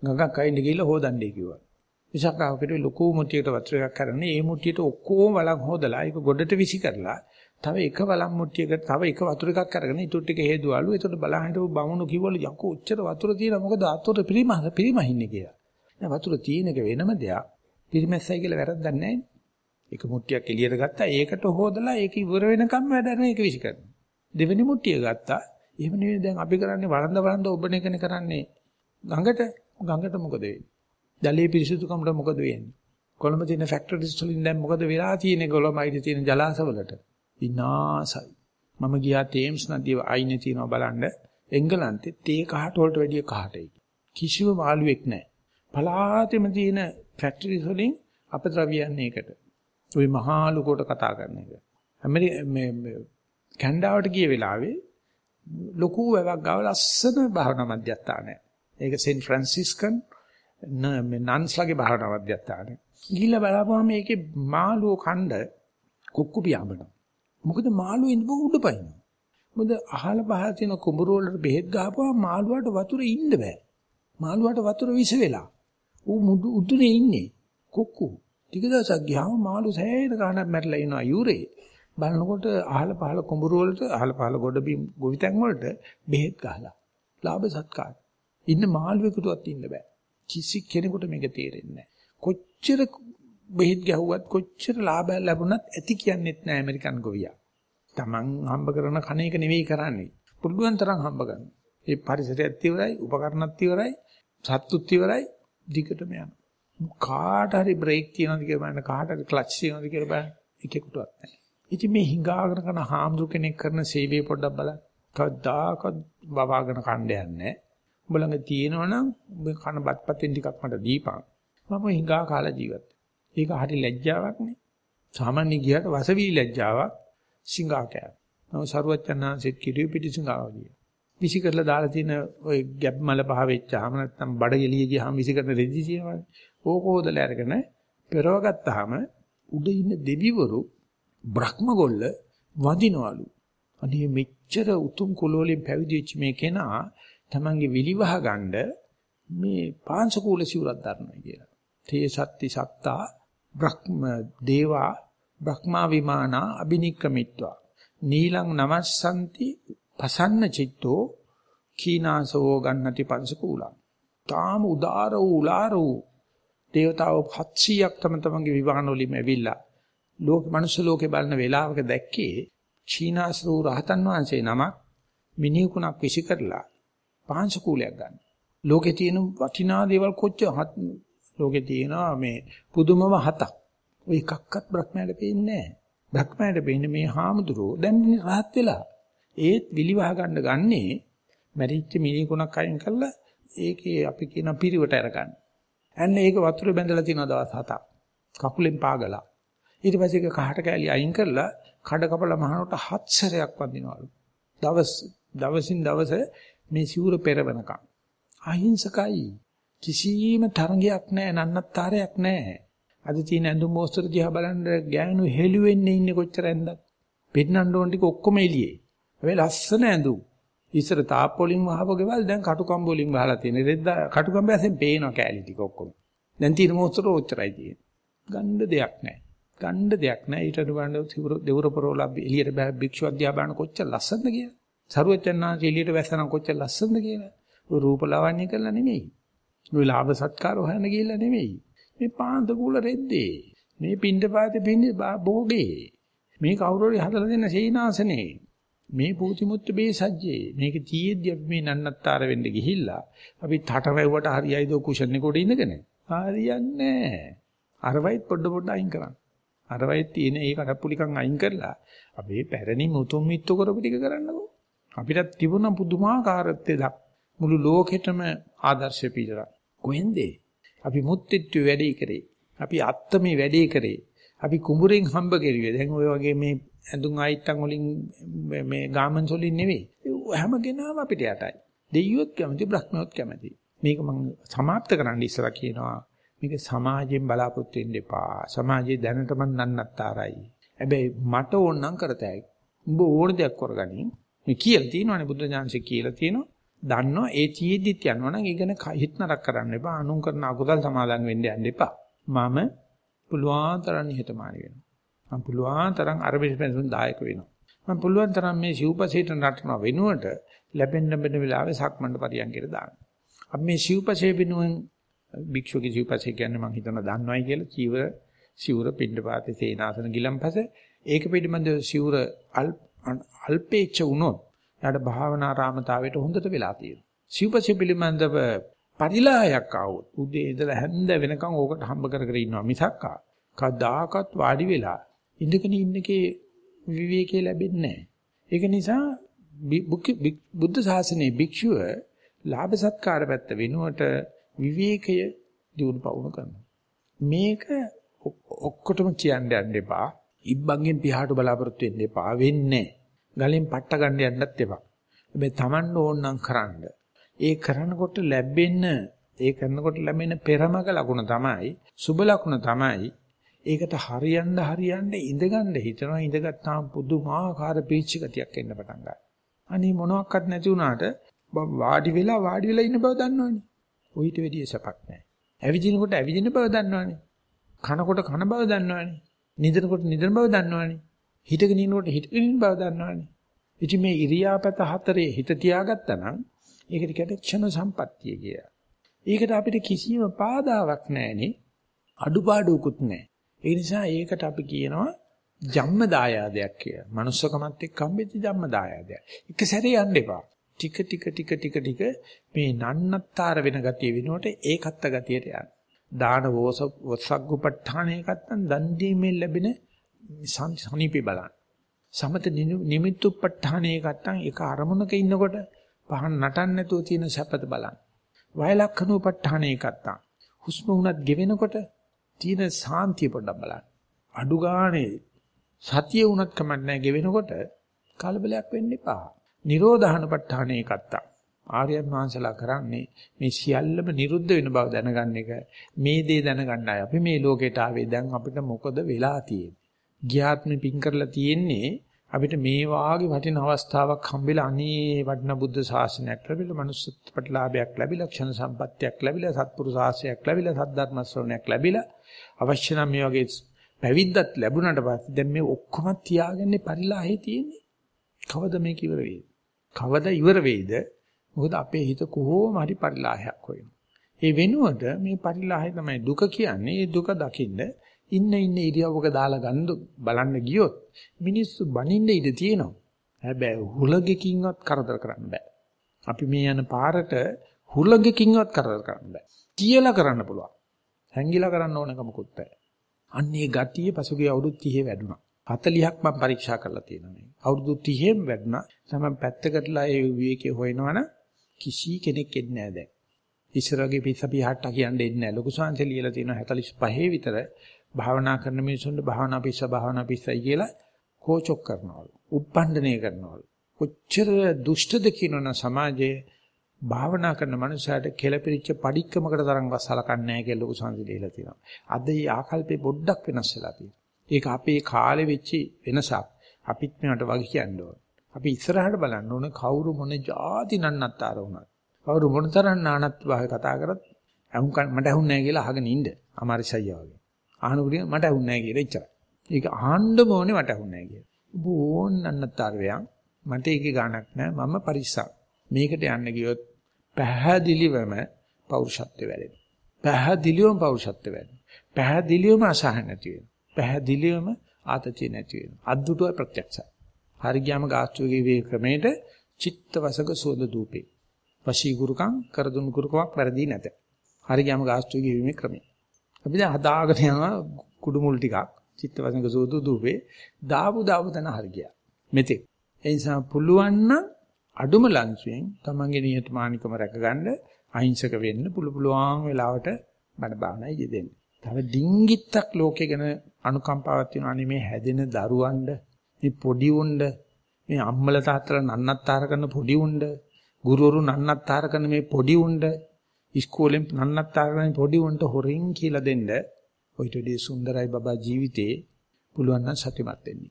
ගඟක් අයින් ගිහිල්ලා හොදන්නේ කිව්වා. විසකකාව කෙරුවේ ලොකු මුට්ටියකට වතුර එකක් කරන්නේ ඒ මුට්ටියට ඔක්කොම වලම් හොදලා ඒක ගොඩට විසි කරලා තව එක වලම් මුට්ටියකට තව එක වතුර එකක් අරගෙන ඊටු ටික හේදුවලු. ඒකට බලහිට බමුණු කිව්වලු යකෝ ඔච්චර වතුර තියෙනවා මොකද අතොර පිරිමහ පිරිමහින්නේ කියලා. දැන් වතුර තියෙන එක වෙනම දෙයක්. පිරිමැස්සයි කියලා වැරද්දක් නැහැ. එක මුට්ටියක් එළියට ගත්තා ඒකට හොදලා ඒක ඉවර වෙනකම් වැඩ කරන එක විසි කරනවා. දෙවෙනි මුට්ටිය ගත්තා. එහෙම නෙවෙයි දැන් අපි කරන්නේ වරන්ද වරන්ද ඔබන එකනේ කරන්නේ. ගඟට ගඟට මොකද වෙන්නේ? ජලයේ පිරිසුදුකමට මොකද වෙන්නේ? කොළඹ තියෙන ෆැක්ටරිස් වලින් දැන් මොකද වෙලා තියෙන්නේ කොළඹයිද තියෙන ජලාශවලට? විනාසයි. මම ගියා තේම්ස් නදිය අයිනේ තියෙනවා බලන්න. එංගලන්තේ තේ කහට වලට වැඩිය කහටයි. කිසිම මාළුවෙක් නැහැ. පලාතෙම තියෙන ෆැක්ටරිස් වලින් අපද්‍රව්‍ය යන්නේ ඒකට. ওই මහා ලුකොට කතා කරන එක. ඇමරි මේ කැනඩාවට ගිය වෙලාවේ ලොකු වැවක් ගාව ලස්සන භාවනා මධ්‍යස්ථානය. ඒක සෙන්ට් ෆ්‍රැන්සිස්කන් නන්ස්ලගේ භාවනා මධ්‍යස්ථානය. ගිහිල්ලා බලපුවම මේකේ මාළුව කණ්ඩ කුක්කු පියාඹනවා. මොකද මාළුව ඉඳපු උඩ පයින්නවා. මොකද අහල පහල තියෙන කුඹුර වලට බෙහෙත් ගහපුවා මාළුවාට වතුර ඉන්න බෑ. මාළුවාට වතුර විස වෙලා. ඌ මුදු උතුනේ ඉන්නේ. කුක්කු. ටික දවසක් ගියාම මාළු සෑහෙන ගානක් මැරලා ඉනවා යූරේ. බලනකොට අහල පහල කුඹුර වලට අහල පහල ගොඩ බිම් ගොවිතැන් වලට බෙහෙත් ගහලා. ලාභ සත්කාර. ඉන්න මාළුවෙකුටවත් ඉන්න බෑ. කිසි කෙනෙකුට මේක තේරෙන්නේ නැහැ. කොච්චර බෙහෙත් ගැහුවත් කොච්චර ලාභ ලැබුණත් ඇති කියන්නෙත් නෑ ඇමරිකන් ගොවියා. Taman හම්බ කරන කණ එක නෙවෙයි කරන්නේ. පුළුවන් තරම් හම්බ ගන්න. ඒ පරිසරයත් ඉවරයි, උපකරණත් ඉවරයි, සත්තුත් ඉවරයි, දිගටම යනවා. කාට හරි බ්‍රේක් තියනවද කියලා බලන්න, කාට හරි ක්ලච් තියනවද කියලා බලන්න. එකෙකුටවත් නැහැ. ඉතින් මේ හිඟාගෙන කරන හාමුදුර කෙනෙක් කරන සේවය පොඩ්ඩක් බලන්න. කවදාකවත් වවාගෙන කණ්ඩ යන්නේ උඹ ළඟ තියෙනවනම් උඹ කන බත්පතෙන් ටිකක් මට දීපන්. මම හිඟා කාලා ජීවත් ඒක හරි ලැජ්ජාවක් නේ. සාමාන්‍ය ගියට වසවි ලැජ්ජාවක් සිඟා කෑ. නම සරුවච්චන්හන්සෙත් කිරිය පිටි සිඟාව ගියා. විසි කරලා දාලා තියෙන ওই ගැබ් මල පහ වෙච්චාම නැත්නම් බඩ එළිය ගියාම විසි කරන රෙදි තියෙනවානේ. ඕක හොදලා අරගෙන පෙරවගත්තාම උඩ ඉන්න දෙවිවරු බ්‍රහ්මගොල්ල වඳිනවලු. අනේ මෙච්චර උතුම් කුලවලින් පැවිදිච්ච මේ කෙනා තමන්ගේ විලිවහ ගන්න මේ පාංශකූල සිවුරක් දරනවා කියලා. තේ සත්‍ති සත්තා බ්‍රහ්ම දේවා බ්‍රහ්මා විමානා අබිනික්කමිත්වා නීලං නමස්සන්ති පසන්න චිත්තෝ කීනාසෝ ගන්නති පංසකූලං තාම උදාර වූ උලාර වූ දේවතාවෝ 700ක් තම තමන්ගේ විවාහන වලින් ඇවිල්ලා ලෝක මනුෂ්‍ය ලෝකේ බලන වේලාවක දැක්කේ චීනාසෝ රහතන් වහන්සේ නමක් මිනිහකුණක් විසි කරලා පංසකූලයක් ගන්න. ලෝකේ තියෙන වටිනා දේවල් කොච්චර ලෝකේ තියෙනවා මේ පුදුමම හතක්. ඔය එකක්වත් බ්‍රහ්මයාට පේන්නේ නැහැ. බ්‍රහ්මයාට පේන්නේ මේ හාමුදුරුවෝ දැන් රහත් වෙලා. ඒත් විලිවහ ගන්න ගන්නේ මැරිච්ච මිනිකුණක් අයින් කරලා ඒකේ අපි කියන පිරිවට අරගන්න. අන්න ඒක වතුර බැඳලා තියෙන දවස් හතක්. කකුලෙන් පාගලා. ඊට පස්සේ ඒක කහට කෑලි අයින් කරලා කඩ කපලා මහනට හත් සැරයක් වදිනවලු. දවස් දවසින් දවස මේ සිවුර පෙරවනකම්. අහිංසකයි. කිසිම තරංගයක් නැහැ නන්නත්තරයක් නැහැ. අද තියෙන ඇඳුම් මොස්තර දිහා බලන්න ගෑනු හෙළුවෙන්නේ ඉන්නේ කොච්චර ඇඳක්. පෙන්නන්න ඕන ටික ඔක්කොම එළියේ. හැබැයි ලස්සන ඇඳුම්. ඉස්සර තාප් වලින් වහපු ගෙවල් දැන් කටුකම්බ වලින් වහලා තියෙන. රෙද්ද කටුකම්බ ඇසෙන් පේනවා කෑලි ටික ඔක්කොම. දැන් තියෙන මොස්තර ඔච්චරයි තියෙන්නේ. ගන්න දෙයක් නැහැ. ගන්න දෙයක් නැහැ. ඊට බලන්න දෙවුර පොරෝලා එළියට බෑ භික්ෂුව අධ්‍යා බලන කොච්චර ලස්සනද කියලා. සරුවචන්නාංශ එළියට වැස්සනම් කොච්චර ලස්සනද කියලා. ඔය රූප ලාවන්‍ය කරලා නෙමෙයි. ඔය ලාභ සත්කාර හොයන්න ගිහිල්ලා නෙමෙයි. මේ පාන්ත කුල රෙද්දේ. මේ පින්ඩ පාතේ පින්ඩ භෝගේ. මේ කවුරු හරි හදලා දෙන සීනාසනේ. මේ පූතිමුත්තු බේසජ්ජේ. මේක තියෙද්දි අපි මේ නන්නත්තර වෙන්න ගිහිල්ලා අපි තටරැව්වට හරියයිද කුෂන් එකේ ඉඳගෙන. හරියන්නේ නැහැ. අරවයිත් පොඩ පොඩ අයින් කරන්න. අරවයිත් තියෙන ඒ කඩප්පුලිකන් අයින් කරලා අපි පැරණි මුතුන් මිත්තු කරපු ටික කරන්නකෝ. අපිට තිබුණ පුදුමාකාරත්වයක් මුළු ලෝකෙටම ආදර්ශ පිටරක්. කොහෙන්ද? අපි මුත්widetilde වැඩේ කරේ. අපි අත්තමේ වැඩේ කරේ. අපි කුඹුරෙන් හම්බ කෙරුවේ. දැන් ඔය වගේ මේ ඇඳුම් ආයිත්තන් වලින් මේ ගාමන්ස් වලින් නෙවෙයි. හැම කෙනාම අපිට යටයි. දෙයියොත් කැමති, බ්‍රහ්මයොත් කැමති. මේක මම සමාප්ත කරන්න ඉස්සලා කියනවා. මේක සමාජයෙන් බලාපොරොත්තු වෙන්න එපා. සමාජයේ දැනටම නන්නත්තරයි. හැබැයි මට ඕන නම් කරතයි. උඹ ඕන දෙයක් කරගනින්. මේ කියලා තියෙනවානේ බුද්ධ ඥානසේ කියලා තියෙනවා. දන්නවා ඒ චීදිත් යනවා නම් ඊගෙන හිත නරක කරන්න එපා. අනුන් කරන අකුසල් සමාදන් වෙන්න යන්න එපා. මම පුළුවන් තරම් නිහතමානී වෙනවා. මම පුළුවන් තරම් අරබි පෙන්සුන් දායක වෙනවා. මම පුළුවන් තරම් මේ සිව්පසේට නටන වෙනුවට ලැබෙන්න ලැබෙන වෙලාවේ සක්මණට පරියන්කයට දාන්න. අපි මේ සිව්පසේ වෙනුවෙන් භික්ෂුවගේ සිව්පසේ කියන්නේ මම හිතනවා දන්නවයි කියලා චීවර සිවුර පින්නපාතේ සේනාසන ගිලම්පස ඒක පිළිබඳව සිවුර අල්පේච්ච වුණොත් යාට භාවනා රාමතාවයට හොඳට වෙලා තියෙනවා. සිව්පසේ පිළිබඳව පරිලායක් ආවොත් උදේ ඉඳලා හැන්ද වෙනකන් ඕකට හම්බ කර කර ඉන්නවා මිසක් කවදාකවත් වාඩි වෙලා ඉඳගෙන ඉන්නකේ විවේකී ලැබෙන්නේ නැහැ. ඒක නිසා බුද්ධ ශාසනයේ භික්ෂුව ලාභ සත්කාර පැත්ත වෙනුවට විවේකය දිනු පවුණු කරනවා. මේක ඔක්කොටම කියන්න යන්න එපා. ඉබ්බන්ගෙන් පියාට බලාපොරොත්තු වෙන්න එපා. වෙන්නේ ගලෙන් පට්ට ගන්න යන්නත් එපා. හැබැයි Taman ඕන නම් කරන්න. ඒ කරනකොට ලැබෙන්න ඒ කරනකොට ලැබෙන පෙරමග ලකුණ තමයි සුබ ලකුණ තමයි ඒකට හරියන්න හරියන්න ඉඳගන්න හිතනවා ඉඳගත්තාම පුදුමාකාර පීචි ගතියක් එන්න පටන් ගන්නවා. අනේ මොනවත් නැති වුණාට වාඩි වෙලා වාඩි වෙලා ඉන්න බව දන්නවනේ. ඔయిత වෙඩිය සපක් නැහැ. ඇවිදිනකොට ඇවිදින බව දන්නවනේ. කනකොට කන බව දන්නවනේ. නිදනකොට නිදන බව දන්නවනේ. හිටගෙන ඉන්නකොට හිටගෙන ඉන්න බව දන්නවනේ. ඉතින් මේ ඉරියාපත හතරේ හිත තියාගත්තා නම් ඒකට කියන්නේ ක්ෂණ සම්පත්තිය කියලා. ඒකට අපිට කිසිම බාධාවක් නැහෙනේ. අඩුපාඩුකුත් නැහැ. ඒ නිසා ඒකට අපි කියනවා ජම්ම දායාදයක් කියලා. manussකමත් එක්ක හම්බෙච්ච ජම්ම දායාදයක්. එක සැරේ යන්න එපා. ටික ටික ටික ටික ටික මේ නන්නත්තර වෙන ගතිය වෙනුවට ඒකත්ත ගතියට යන්න. දාන වෝස වසග්ගුපට්ඨානයකත් දන් දීමෙන් ලැබෙන සනීපේ බලන්න. සමත නිමිත්තුප්පට්ඨානයකත් ඒක අරමුණක ඉන්නකොට පහන් නටන්න නැතුව තියෙන සැපත බලන්න. වයලක්ඛනෝපට්ඨානයකත් හුස්ම උනත් ගෙවෙනකොට තියෙන සාන්තිය පොඩ්ඩක් බලන්න. අඩු ගානේ සතිය උනත් කමක් නැහැ ගෙවෙනකොට කලබලයක් වෙන්න එපා. නිරෝධානුපට්ඨානයකත් ආර්යයන් වහන්සලා කරන්නේ මේ සියල්ලම නිරුද්ධ වෙන බව දැනගන්න එක. මේ දේ දැනගන්නයි අපි මේ ලෝකෙට ආවේ. දැන් අපිට මොකද වෙලා තියෙන්නේ? ගියාත්මෙ පින් කරලා තියෙන්නේ අපිට මේ වාගේ වටින අවස්ථාවක් හම්බෙලා අනේ වටින බුද්ධ ශාසනයක් ලැබිලා මනුස්ස ප්‍රතිලාභයක් ලැබිලා ක්ෂණ සම්පත්තියක් ලැබිලා සත්පුරු ශාසනයක් ලැබිලා සද්ධර්ම ශ්‍රවණයක් ලැබිලා අවශ්‍ය නම් මේ වගේ පැවිද්දත් ලැබුණාට පස්සේ දැන් මේ ඔක්කොම තියාගන්නේ පරිලාහේ තියෙන්නේ. කවද මේක ඉවර වෙයිද? කවද ඉවර වෙයිද? මොකද අපේ හිත කොහොම හරි පරිලාහයක් හොයනවා. ඒ වෙනුවට මේ පරිලාහය තමයි දුක කියන්නේ. ඒ දුක දකින්න ඉන්න ඉන්න ඉරියව්වක දාලා ගන්න බලන්න ගියොත් මිනිස්සු බනින්න ඉඩ තියෙනවා. හැබැයි හුලගකින්වත් කරදර කරන්න බෑ. අපි මේ යන පාරට හුලගකින්වත් කරදර කරන්න බෑ. කියලා කරන්න පුළුවන්. හැංගිලා කරන්න ඕනකමකුත් නැහැ. අන්නේ ගතිය පසුගිය අවුරුදු 30 වැඩුණා. 40ක් මම පරීක්ෂා කරලා තියෙනවා මේ. අවුරුදු 30ෙම වැඩුණා. තමයි පැත්තකටලා ඒ විවේකයේ හොයනවනම් කිසි කෙනෙක් එන්නේ නැහැ දැන්. ඉස්සරගේ පිස්ස පිහට්ට කියන්නේ එන්නේ නැහැ. ලොකු සංසය ලියලා තියෙනවා 45 විතර භාවනා කරන මිනිසුන්ට භාවනා පිස්ස භාවනා පිස්සයි කියලා කෝචොක් කරනවලු. උප්පණ්ඩණය කරනවලු. කොච්චර දුෂ්ටද කියනවනම් සමාජයේ භාවනා කරන මනුස්සයාට කෙලපිරිච්ච padikkamakata තරම්වත් සලකන්නේ නැහැ කියලා ලොකු සංසිඳීලා තියෙනවා. අද මේ ආකල්පේ පොඩ්ඩක් වෙනස් වෙලා තියෙනවා. ඒක අපේ කාලෙ වෙච්ච වෙනසක්. අපිත් මේකට වගේ කියන්න ඕන. අපි ඉස්සරහට බලන්න ඕන කවුරු මොන જાති නන්නත්තර වුණත්. කවුරු මොන තරම් නානත් භාවය කතා කරත් අහුන් මට අහුන්නේ නැහැ කියලා අහගෙන ඉන්න. අමාරිසයියා වගේ. අහනකොට මට අහුන්නේ නැහැ කියලා ඉච්චරයි. ඒක අහන්න ඕනේ මට අහුන්නේ නැහැ කියලා. ඕන් නන්නත්තර වයන් මට ඒකේ ගාණක් නැහැ. මම පරිස්සම්. මේකට යන්න ගියොත් පැහැදිලිවම පෞරුෂත්වය වැඩෙනවා. පැහැදිලිවම පෞරුෂත්වය වැඩෙනවා. පැහැදිලිවම අසහන නැති වෙනවා. පැහැදිලිවම ආතතිය නැති වෙනවා. අද්දුටුවයි ප්‍රත්‍යක්ෂයි. හරි ගියාම ගාස්ත්‍රයේ වේ ක්‍රමයට චිත්තවසක සෝද දූපේ. වශී ගුරුකම් කරදුන් ගුරුකමක් වැරදි නැත. හරි ගියාම ගාස්ත්‍රයේ වීමේ ක්‍රමය. අපි දැන් හදාගෙන යනවා කුඩු මුල් ටිකක් චිත්තවසක සෝද දූපේ දාපු දාපු තැන හරි ගියා. මෙතෙක්. ඒ නිසා පුළුවන් නම් අඩුම ලංචුවෙන් තමන්ගේ නියතමානිකම රැකගන්න අහිංසක වෙන්න පුළු පුළුවන් වෙලාවට බඩ බානයි යෙදෙන්න. තව ඩිංගිත්තක් ලෝකේ ගැන අනුකම්පාවක් තියෙනවා නේ මේ හැදෙන දරුවන්ට මේ පොඩි උණ්ඩ මේ අම්මල තාත්තලා නන්නත්තර කරන පොඩි උණ්ඩ ගුරුවරු නන්නත්තර කරන මේ පොඩි උණ්ඩ ඉස්කෝලෙන් නන්නත්තර කරන පොඩි උණ්ඩ හොරින් කියලා දෙන්න ඔයිට වඩා සුන්දරයි බබා ජීවිතේ පුළුවන් නම් සතිමත් වෙන්න.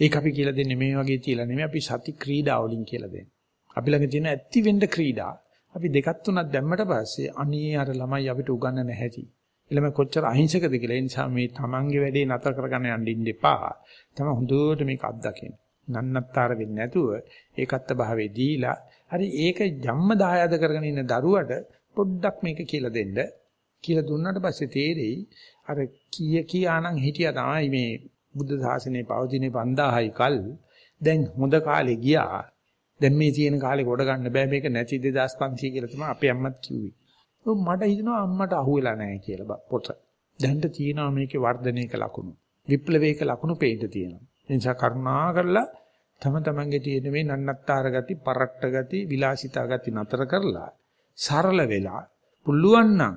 ඒක අපි කියලා දෙන්නේ මේ වගේ තියලා නෙමෙයි අපි සති ක්‍රීඩා වලින් කියලා දෙන්නේ. අපි ළඟ තියෙන ඇත්ති වෙන්න ක්‍රීඩා අපි දෙකක් තුනක් දැම්මට පස්සේ අනේ අර ළමයි අපිට උගන්නන්න හැටි. ළමයි කොච්චර අහිංසකද කියලා. ඒ නිසා මේ තමන්ගේ වැඩේ නතර කරගන්න යන්න ඉන්න එපා. තම හොඳට මේක අත්දකින්න. නන්නත්තර වෙන්නේ නැතුව ඒකත් භාවයේ දීලා හරි ඒක ජම්ම දායාද කරගෙන ඉන්න දරුවට පොඩ්ඩක් මේක කියලා දෙන්න. කියලා දුන්නාට පස්සේ තේරෙයි අර කීය කියානම් හිටියා තමයි මේ බුද්ධ ශාසනය පවතින 5000යි කල් දැන් හොඳ කාලේ ගියා. දැන් මේ තියෙන කාලේ කොට ගන්න බෑ මේක නැති 2500 කියලා තමයි අපේ අම්මත් කිව්වේ. ඔව් මට හිතෙනවා අම්මට අහුවෙලා නැහැ කියලා පොත. දැන්ට තියෙනවා මේකේ වර්ධනයක ලකුණු. විප්ලවයක ලකුණු පේන්න තියෙනවා. ඒ නිසා කරුණා කරලා තම තමන්ගේ තියෙන මේ නන්නත්තර ගති, පරට්ට ගති, විලාසිතා ගති නතර කරලා සරල වෙලා පුළුවන් නම්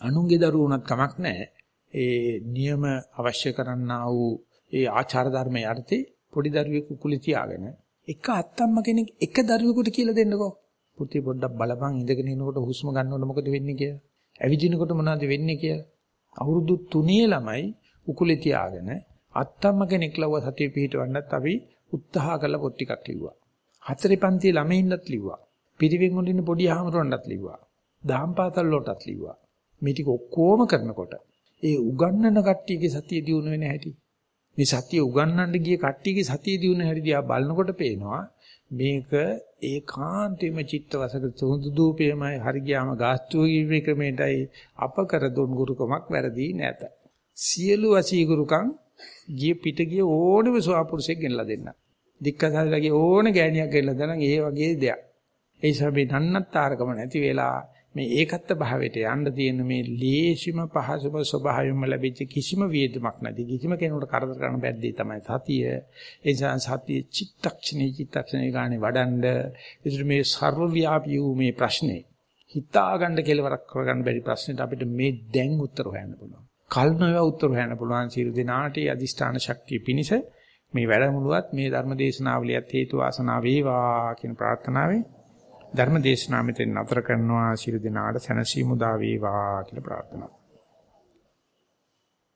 අනුන්ගේ දරුවුණත් කමක් නැහැ. ඒ නියම අවශ්‍ය කරන්නා වූ ඒ ආචාර ධර්ම යටතේ පොඩි දරුවෙක් කුකුලි තියාගෙන එක අත්තම්ම කෙනෙක් එක දරුවෙකුට කියලා දෙන්නකෝ. පුතේ පොඩ්ඩක් බලපන් ඉඳගෙන ඉනකොට හුස්ම ගන්නකොට මොකද වෙන්නේ කියලා. ඇවිදිනකොට මොනවද වෙන්නේ කියලා. අවුරුදු 3 ළමයි උකුලේ තියාගෙන අත්තම්ම කෙනෙක් ලව්ව සතිය පිහිටවන්නත් අපි උත්සාහ කළ පොත් ටිකක් ලිව්වා. හතරේ පන්තියේ ළමයින්වත් ලිව්වා. පිරිවෙන් වල ඉන්න පොඩි ආමරොන්වත් ලිව්වා. දහම් පාතල් වලටත් ලිව්වා. මේ ටික ඔක්කොම කරනකොට ඒ උගන්නන කට්ටියගේ සතිය දිනු වෙන හැටි මේ සතිය උගන්නන්න ගිය කට්ටියගේ සතිය දිනු හැටි දිහා බලනකොට පේනවා මේක ඒකාන්තෙම චිත්තවසක සුදු දූපේමයි හරි ගියාම ගාස්තුව කිව්වේ ක්‍රමයටයි අප කර දුන් ගුරුකමක් වැරදි නැත සියලු වසී ගුරුකම් ගිය පිට ගිය ඕනෙම ස්වාපුරුෂයෙක් ගෙනලා දෙන්න. දික්කසාරලගේ ඕන ගෑණියක් ගෙනලා දෙනනම් ඒ වගේ දෙයක්. ඒ නිසා මේ නන්නත්තරකම නැති වෙලා මේ ඒකත්ත භාවයට යන්න තියෙන මේ ලේසිම පහසුම ස්වභාවයෙන්ම ලැබිච්ච කිසිම වේදමක් නැති කිසිම කෙනෙකුට කරදර කරන්න බැද්දී තමයි සතිය. ඒ නිසා සතිය චිත්තක්ෂණේ චිත්තක්ෂණේ ගානේ වඩන්ඩ ඉතින් මේ ਸਰවව්‍යාපී වූ මේ ප්‍රශ්නේ හිතාගන්න කෙලවරක් කරගන්න බැරි ප්‍රශ්නෙට අපිට මේ දැන් උත්තර හොයන්න පුළුවන්. කල් නොයව උත්තර හොයන්න පුළුවන් සියලු දෙනාට අදිෂ්ඨාන ශක්තිය පිනිස මේ වැඩමුළුවත් මේ ධර්ම දේශනාවලියත් හේතු වාසනා වේවා කියන ප්‍රාර්ථනාවෙන් ධර්ම දේශනාව මෙතෙන් නතර කරනවා. ශිරු දිනාට සැනසීම උදා වේවා කියලා ප්‍රාර්ථනා